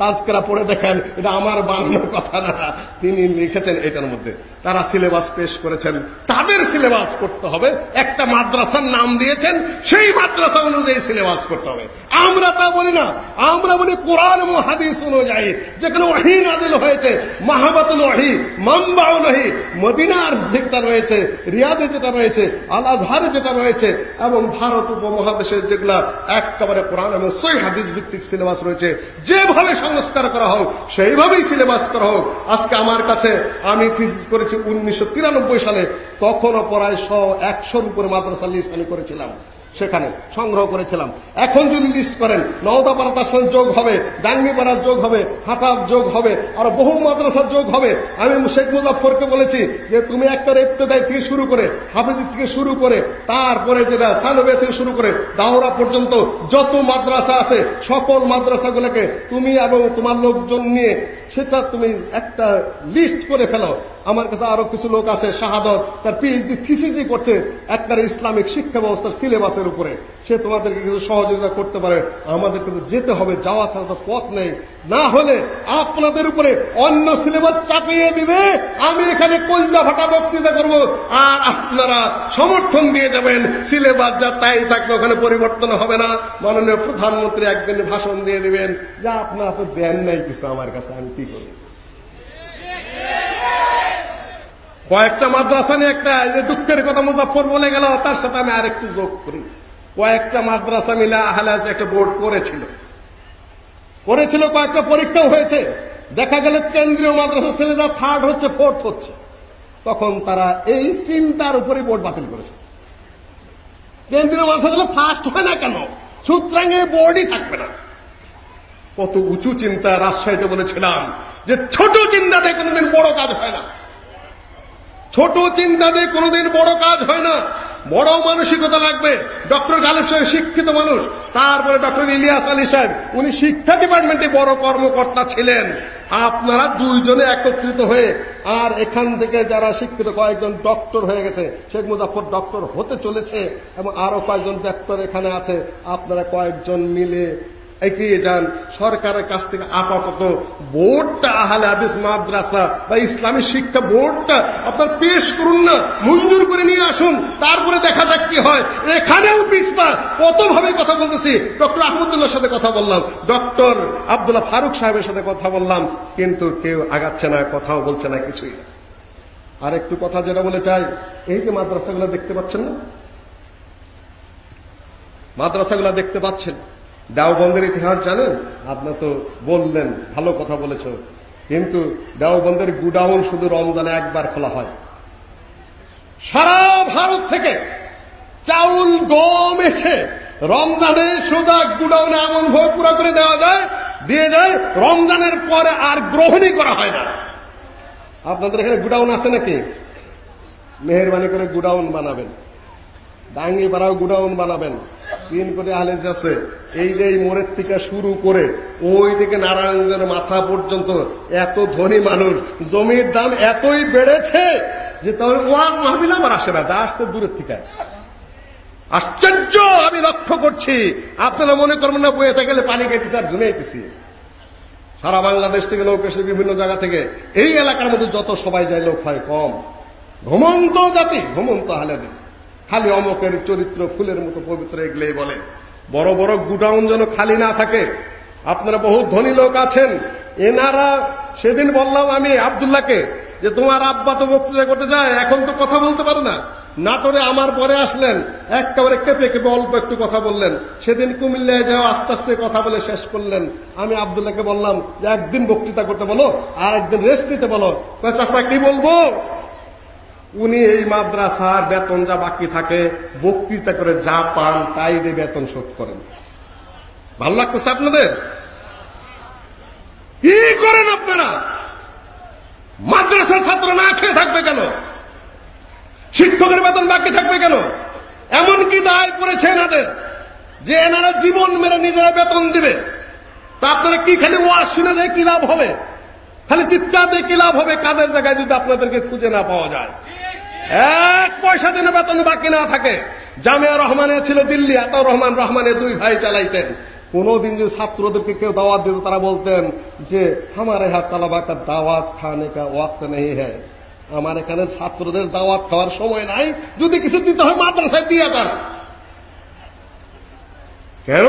তাজকেরা পড়ে দেখেন, এটা আমার বানানোর কথা না। তিনি লিখেছেন এটার মধ্যে, তারা সিলেবাস পেশ করেছেন, তাদের সিলেবাস করতে হবে। একটা মাদ্রাসার নাম দিয়েছেন, সেই মাদ্রাসা অনুযায়ী সিলেবাস করতে হবে। আমরা তা বলি না, আমরা বলি কোরআন ও হাদিস অনুযায়ী, যেখানে ওহি নাদিল হয়েছে, মাহাবাতুল ওহি মাম্বাউল ওহি মদিনার যেটা রয়েছে, রিয়াদে যেটা রয়েছে, আল আজহারে যেটা রয়েছে, এবং ভারত উপমহাদেশের যেগুলা একেবারে কোরআন এবং সই হাদিস ভিত্তিক সিলেবাস রয়েছে, যেভাবে সংস্কার করা হোক, সেইভাবেই সিলেবাস করা হোক। আজকে আমার কাছে আমি থিসিস করেছি উনিশশো তিরানব্বই সালে, তখনও প্রায় শ, একশোর উপরে মাদ্রাসা লিস্ট আমি করেছিলাম। সেখানে সংগ্রহ করেছিলাম। এখন যদি লিস্ট করেন নওদাপাড়া তার সাথে যোগ হবে ডাঙ্গিপাড়ার যোগ হবে, হাটাব যোগ হবে, আর বহু মাদ্রাসার যোগ হবে। আমি শেখ মুজাফরকে বলেছি যে, তুমি একটা ইবতেদায় থেকে শুরু করে, হাফিজ থেকে শুরু করে, তারপরে যেটা সানবে থেকে শুরু করে, দাওরা পর্যন্ত যত মাদ্রাসা আছে, সকল মাদ্রাসাগুলোকে তুমি এবং তোমার লোকজন নিয়ে, সেটা তুমি একটা লিস্ট করে ফেলো আমার কাছে আরও কিছু লোক আছে, শাহাদত, তার পিএইচডি থিসিসই করছে একটা ইসলামিক শিক্ষা ব্যবস্থার সিলেবাসের উপরে। সে তোমাদেরকে কিছু সহযোগিতা করতে পারে। আমাদের কিন্তু যেতে হবে, যাওয়া ছাড়া তো পথ নেই। না হলে আপনাদের উপরে অন্য সিলেবাস চাপিয়ে দিবে। আমি এখানে কলজা ফাটা বক্তৃতা করব। আর আপনারা সমর্থন দিয়ে যাবেন। সিলেবাস যা তাই থাকবে, ওখানে পরিবর্তন হবে না। মাননীয় প্রধানমন্ত্রী একদিন ভাষণ দিয়ে দিবেন। যা আপনারা তো দেন নাই কিছু আমার কাছে, আমি কি করি? কয়েকটা মাদ্রাসা নিয়ে একটা যে দুঃখের কথা মুজাফর বলে গেল, তার সাথে আমি আরেকটু যোগ করি। কয়েকটা মাদ্রাসা মিলে আহলে একটা বোর্ড করেছিল। করেছিল, কয়েকটা পরীক্ষাও হয়েছে। দেখা গেল কেন্দ্রীয় মাদ্রাসা ছেলেরা থার্ড হচ্ছে ফোর্থ হচ্ছে। তখন তারা এই চিন্তার উপরে বোর্ড বাতিল করেছে। কেন্দ্রীয় মাদ্রাসা ছেলে ফার্স্ট হয় না কেন? সুতরাং এই বোর্ডই থাকবে না। কত উঁচু চিন্তা রাজশাহীতে বলেছিলাম যে ছোট চিন্তাতে কোনোদিন বড় কাজ হয় না। ছোট চিন্তা দিয়ে কোনোদিন বড় কাজ হয় না। বড় মানসিকতা লাগবে। ডক্টর গালিব সাহেব শিক্ষিত মানুষ। তারপরে ডক্টর ইলিয়াস আলী সাহেব, উনি শিক্ষা ডিপার্টমেন্টে বড় কর্মকর্তা ছিলেন। আপনারা দুইজনে একত্রিত হয়ে, আর এখান থেকে যারা শিক্ষিত, কয়েকজন ডক্টর হয়ে গেছে। শেখ মুজাফর ডক্টর হতে চলেছে, এবং আরও কয়েকজন ডক্টর এখানে আছে। আপনারা কয়েকজন মিলে এগিয়ে যান। সরকারের কাছ থেকে আপাতত বোর্ডটা আহলে হাদিস মাদ্রাসা বা ইসলামী শিক্ষা বোর্ডটা আপনার পেশ করুন না, মঞ্জুর করে নিয়ে আসুন, তারপরে দেখা যাক কি হয়। এখানেও পিসপা কতভাবে কথা বলতেছি, ডক্টর আহমদুল্লাহর সাথে কথা বললাম, ডক্টর আবদুল্লাহ ফারুক সাহেবের সাথে কথা বললাম, কিন্তু কেউ আগাচ্ছে না, কথাও বলছে না, কিছুই না। আর একটু কথা যেটা বলে চাই, এই যে মাদ্রাসাগুলো দেখতে পাচ্ছেন না? মাদ্রাসাগুলো দেখতে পাচ্ছেন? দেওবন্দের ইতিহাস জানেন? আপনার তো বললেন, ভালো কথা বলেছ। কিন্তু দেওবন্দের গুডাউন শুধু রমজানে একবার খোলা হয়। সারা ভারত থেকে চাউল, গম এসে রমজানে সুদা গুডাউনে এমন ভাবে পুরো করে দেওয়া যায়, দিয়ে যায়, রমজানের পরে আর গ্রহণই করা হয় না। আপনাদের এখানে গুডাউন আছে নাকি? মেহরবানি করে গুডাউন বানাবেন। ডাঙ্গি পাড়াও গুডাউন বানাবেন। তিন করে আলেজ আছে। এই যে এই মোড়ের থেকে শুরু করে ওই দিকে নারায়ণগঞ্জের মাথা পর্যন্ত এত ধনী মানুষ, জমির দাম এতই বেড়েছে যে তাহলে ওয়াজ মাহবিল আমার আসে না, যা আসছে দূরের থেকে। আশ্চর্য! আমি লক্ষ্য করছি, আপনারা মনে করবেন না বইয়েতে গেলে পানি খেতেছি আর জুমেতেছি সারা বাংলাদেশ থেকে লোক এসে বিভিন্ন জায়গা থেকে এই এলাকার মধ্যে যত সবাই যায়, লোক হয় কম। ঘুমন্ত জাতি, ঘুমন্ত হালেদিস খালি অমকের চরিত্র ফুলের মতো পবিত্র এগুলোই বলে। বড় বড় গুডাউন যেন খালি না থাকে। আপনারা বহু ধনী লোক আছেন। এনারা, সেদিন বললাম আমি আবদুল্লাহকে যে তোমার আব্বা তো বক্তৃতা করতে যায়, এখন তো কথা বলতে পারে না। নাটোরে আমার পরে আসলেন, একেবারে কেঁপে কেঁপে অল্প একটু কথা বললেন। সেদিন কুমিল্লায় যাও, আস্তে আস্তে কথা বলে শেষ করলেন। আমি আবদুল্লাহকে বললাম যে একদিন বক্তৃতা করতে বলো আর একদিন রেস্ট নিতে বলো। কি বলব? উনি এই মাদ্রাসার বেতন যা বাকি থাকে, বক্তৃতা করে যা পান, তাই দিয়ে বেতন শোধ করেন। ভালো লাগতেছে আপনাদের? কি করেন আপনারা? মাদ্রাসার ছাত্র না খেয়ে থাকবে কেন? শিক্ষকের বেতন বাকি থাকবে কেন? এমন কি দায় পড়েছে এনাদের, যে এনারা জীবন মেরে নিজেরা বেতন দিবে। তা আপনারা কি খালি ওয়াজ শুনে যায় কি লাভ হবে? খালি চিৎকার দিয়ে কি লাভ হবে? কাজের জায়গায় যদি আপনাদেরকে খুঁজে না পাওয়া যায়? এক পয়সা দিনে বেতন বাকি না থাকে। জামিয়া রহমানে ছিল দিল্লি এত রহমান রহমানে দুই ভাই চালাইতেন। কোনদিন যদি ছাত্রদেরকে কেউ দাওয়াত দিত, তারা বলতেন যে, আমার হাত তালাবা কা দাওয়াত খানে কা ওয়াক্ত নেই হ্যাঁ আমার এখানে ছাত্রদের দাওয়াত খাওয়ার সময় নাই। যদি কিছু দিতে হয়, মাদ্রাসায় দিয়ে যান। কেন?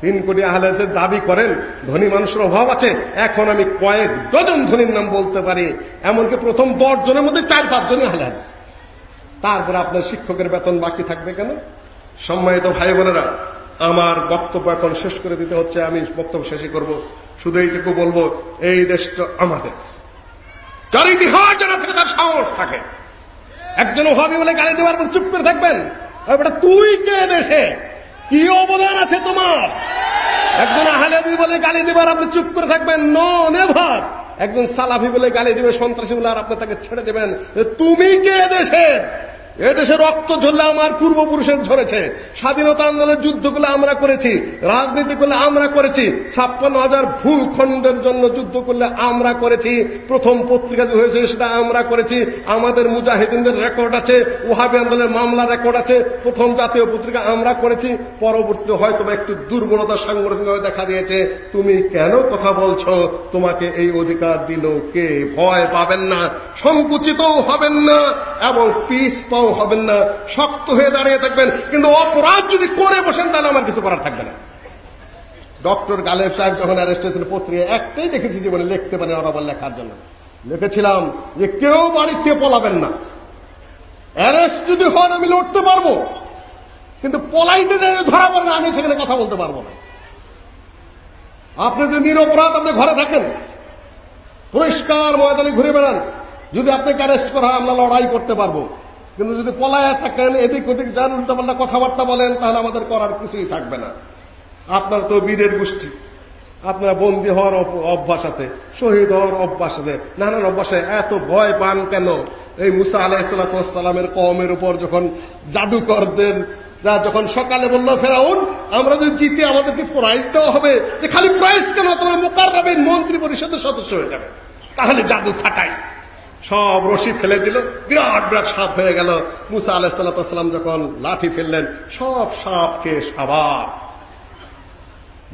তিন কোটি আহলেসের দাবি করেন, ধনী মানুষের অভাব আছে। এখন আমি কয়েক ডজন ধনীর নাম বলতে পারি। এমনকি প্রথম দশ জনের মধ্যে চার, পাঁচ জনই আহলে হাদিস তারপরে আপনার শিক্ষকের বেতন বাকি থাকবে কেন? সম্মানিত ভাই বোনেরা, আমার বক্তব্য এখন শেষ করে দিতে হচ্ছে। আমি বক্তব্য শেষই করব। শুধু এইটুকু বলব, এই দেশটা আমাদের। যার ইতিহাস জানা থেকে তার সাহস থাকে। একজন অভাবী বলে গালি দেওয়ার পর চুপ করে থাকবেন। তুই কে দেশে? কি অবদান আছে তোমার? একজন আহলেদি বলে গালি দেবার আপনি চুপ করে থাকবেন? No, never. একজন সালাফি বলে গালি দিবে, সন্ত্রাসী বলে আর আপনি তাকে ছেড়ে দেবেন। তুমি কে দেশের? এদেশে রক্ত ঝরলে আমার পূর্বপুরুষের ঝরেছে। স্বাধীনতা আন্দোলনের যুদ্ধগুলো আমরা করেছি। রাজনীতি করলে আমরা করেছি। ছাপ্পান্ন হাজার ভূখণ্ডের জন্য যুদ্ধ করলে আমরা করেছি। প্রথম পত্রিকা যে হয়েছে সেটা আমরা করেছি। আমাদের মুজাহিদিনদের রেকর্ড আছে। ওহাবি আন্দোলনের মামলা রেকর্ড আছে। প্রথম জাতীয় পত্রিকা আমরা করেছি। পরবর্তী হয়তো একটু দুর্বলতা সাংগঠনিকভাবে দেখা দিয়েছে। তুমি কেন কথা বলছ? তোমাকে এই অধিকার দিল কে ভয় পাবেন না? সংকুচিতও হবেন না। এবং পিস পাও হবেন না, শক্ত হয়ে দাঁড়িয়ে থাকবেন। কিন্তু অপরাধ যদি করে বসেন, তাহলে আমার কিছু করার থাকবে না। ডক্টর গালেব সাহেব যখন অ্যারেস্ট হয়েছিল পত্রিকা একটাই দেখেছি জীবনে, লিখতে পারে অরাবল লেখার জন্য। লিখেছিলাম যে কেউ বাড়িতে পলাবেন না। অ্যারেস্ট যদি হন, আমি লড়তে পারব। কিন্তু পলাইতে যে ধরা পড়ে আমি সেখানে কথা বলতে পারব না। আপনি যদি নিরপরাধ আপনি ঘরে থাকেন, পরিষ্কার ময়দানে ঘুরে বেড়ান, যদি আপনাকে অ্যারেস্ট করা আমরা লড়াই করতে পারব। কিন্তু যদি পলায়া থাকেন, এদিক ওদিক যান, উল্টাপাল্টা কথাবার্তা বলেন, তাহলে আমাদের করার কিছুই থাকবে না। আপনার তো বীরের গোষ্ঠী। আপনারা বন্দী হওয়ার অভ্যাস আছে, শহীদ হওয়ার অভ্যাস আছে। নানান অভ্যাসে এত ভয় পান কেন? এই মুসা আলাহিসাল্লামের কমের উপর যখন জাদুকরদের যখন সকালে বলল, ফেরাউন, আমরা যদি জিতে আমাদেরকে প্রাইজ দেওয়া হবে, যে খালি প্রাইজ কেন? তোমার মোকার মন্ত্রী পরিষদের সদস্য হয়ে যাবে। তাহলে জাদু খাটাই। সব রশি ফেলে দিল, বিরাট বিরাট সাপ হয়ে গেল। মুসা আলাহিসাল্লাম যখন লাঠি ফেললেন, সব সাপকে সাবার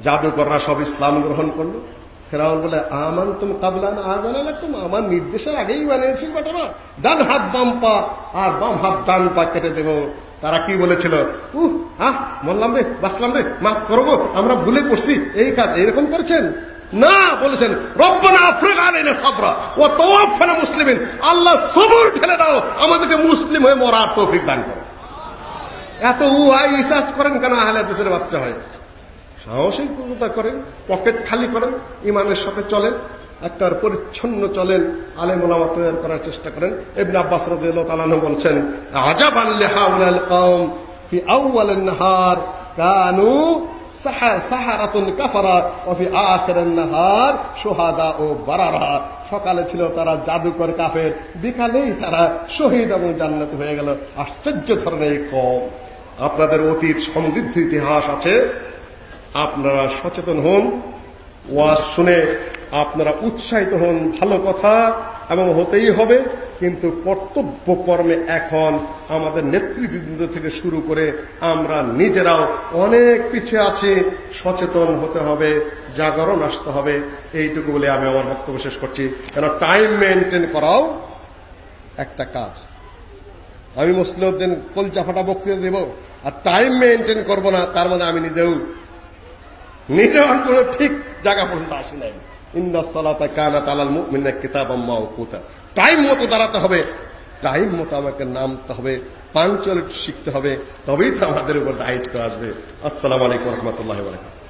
জাদুকররা সব ইসলাম গ্রহণ করল। ফেরাউন বলে আমান তুমি কাবলান আজানা লাগতুম আমার নির্দেশের আগেই বানিয়েছি বেটারা ডান হাত, বাম পা, আর বাম হাত, ডান পা কেটে দেব। তারা কি বলেছিল? উহ, আহ বললাম রে বাসলাম রে, মাফ করব, আমরা ভুলে পড়ছি, এই কাজ এইরকম করেছেন? না বলেছেন, রব্বানা আফ্রিকা আলাইনা সাবরা ও তাওয়াফানা মুসলিমিন। আল্লাহ সবর ঠেলে দাও, আমাদেরকে মুসলিম হয়ে মরার তৌফিক দান করো। এত উহাই ইসাস করেন কেন আহলে দেশের বাচ্চা হয়? সাহসিকতা করেন, পকেট খালি করেন, ইমানের সাথে চলেন, একটার পরিচ্ছন্ন চলেন আলে মোলামা তৈরি করার চেষ্টা করেন। এমনি আব্বাস রাজিয়াল্লাহু তাআলা বলছেন, আজাবান লিহাউলাল কওম ফি আউয়ালিন নাহার কানু সাহারাতুন কাফারা অফি আখেরের নাহার সোহাদা ও বারারা। সকালে ছিল তারা জাদুকর কাফের, বিকালেই তারা শহীদ এবং জান্নাত হয়ে গেল। আশ্চর্য ধরনের কম। আপনাদের অতীত সমৃদ্ধ ইতিহাস আছে। আপনারা সচেতন হন, ওয়াজ শুনে আপনারা উৎসাহিত হন, ভালো কথা এবং হতেই হবে। কিন্তু কর্তব্য কর্মে এখন আমাদের নেতৃবৃন্দ থেকে শুরু করে আমরা নিজেরাও অনেক পিছিয়ে আছি, সচেতন হতে হবে, জাগরণ আসতে হবে। এইটুকু বলে আমি আমার বক্তব্য শেষ করছি। কেন টাইম মেনটেন করাও একটা কাজ। আমি মুসলিউদ্দিন কলচা ফাটা বক্তৃতা দেব আর টাইম মেনটেন করব না, তার মানে আমি নিজেও নিজে কোনো ঠিক জায়গা পর্যন্ত আসি নাই। ইন্না সালাতা কানাত আলাল মুমিনিনা কিতাবাম মাওকুতা। টাইম মতো দাঁড়াতে হবে। টাইম মতো আমাকে নামতে হবে পাঞ্চুয়ালিটি শিখতে হবে, তবেই তো আমাদের উপর দায়িত্ব আসবে। আসসালাম আলাইকুম রহমতুল্লাহ বারাকাতুহু।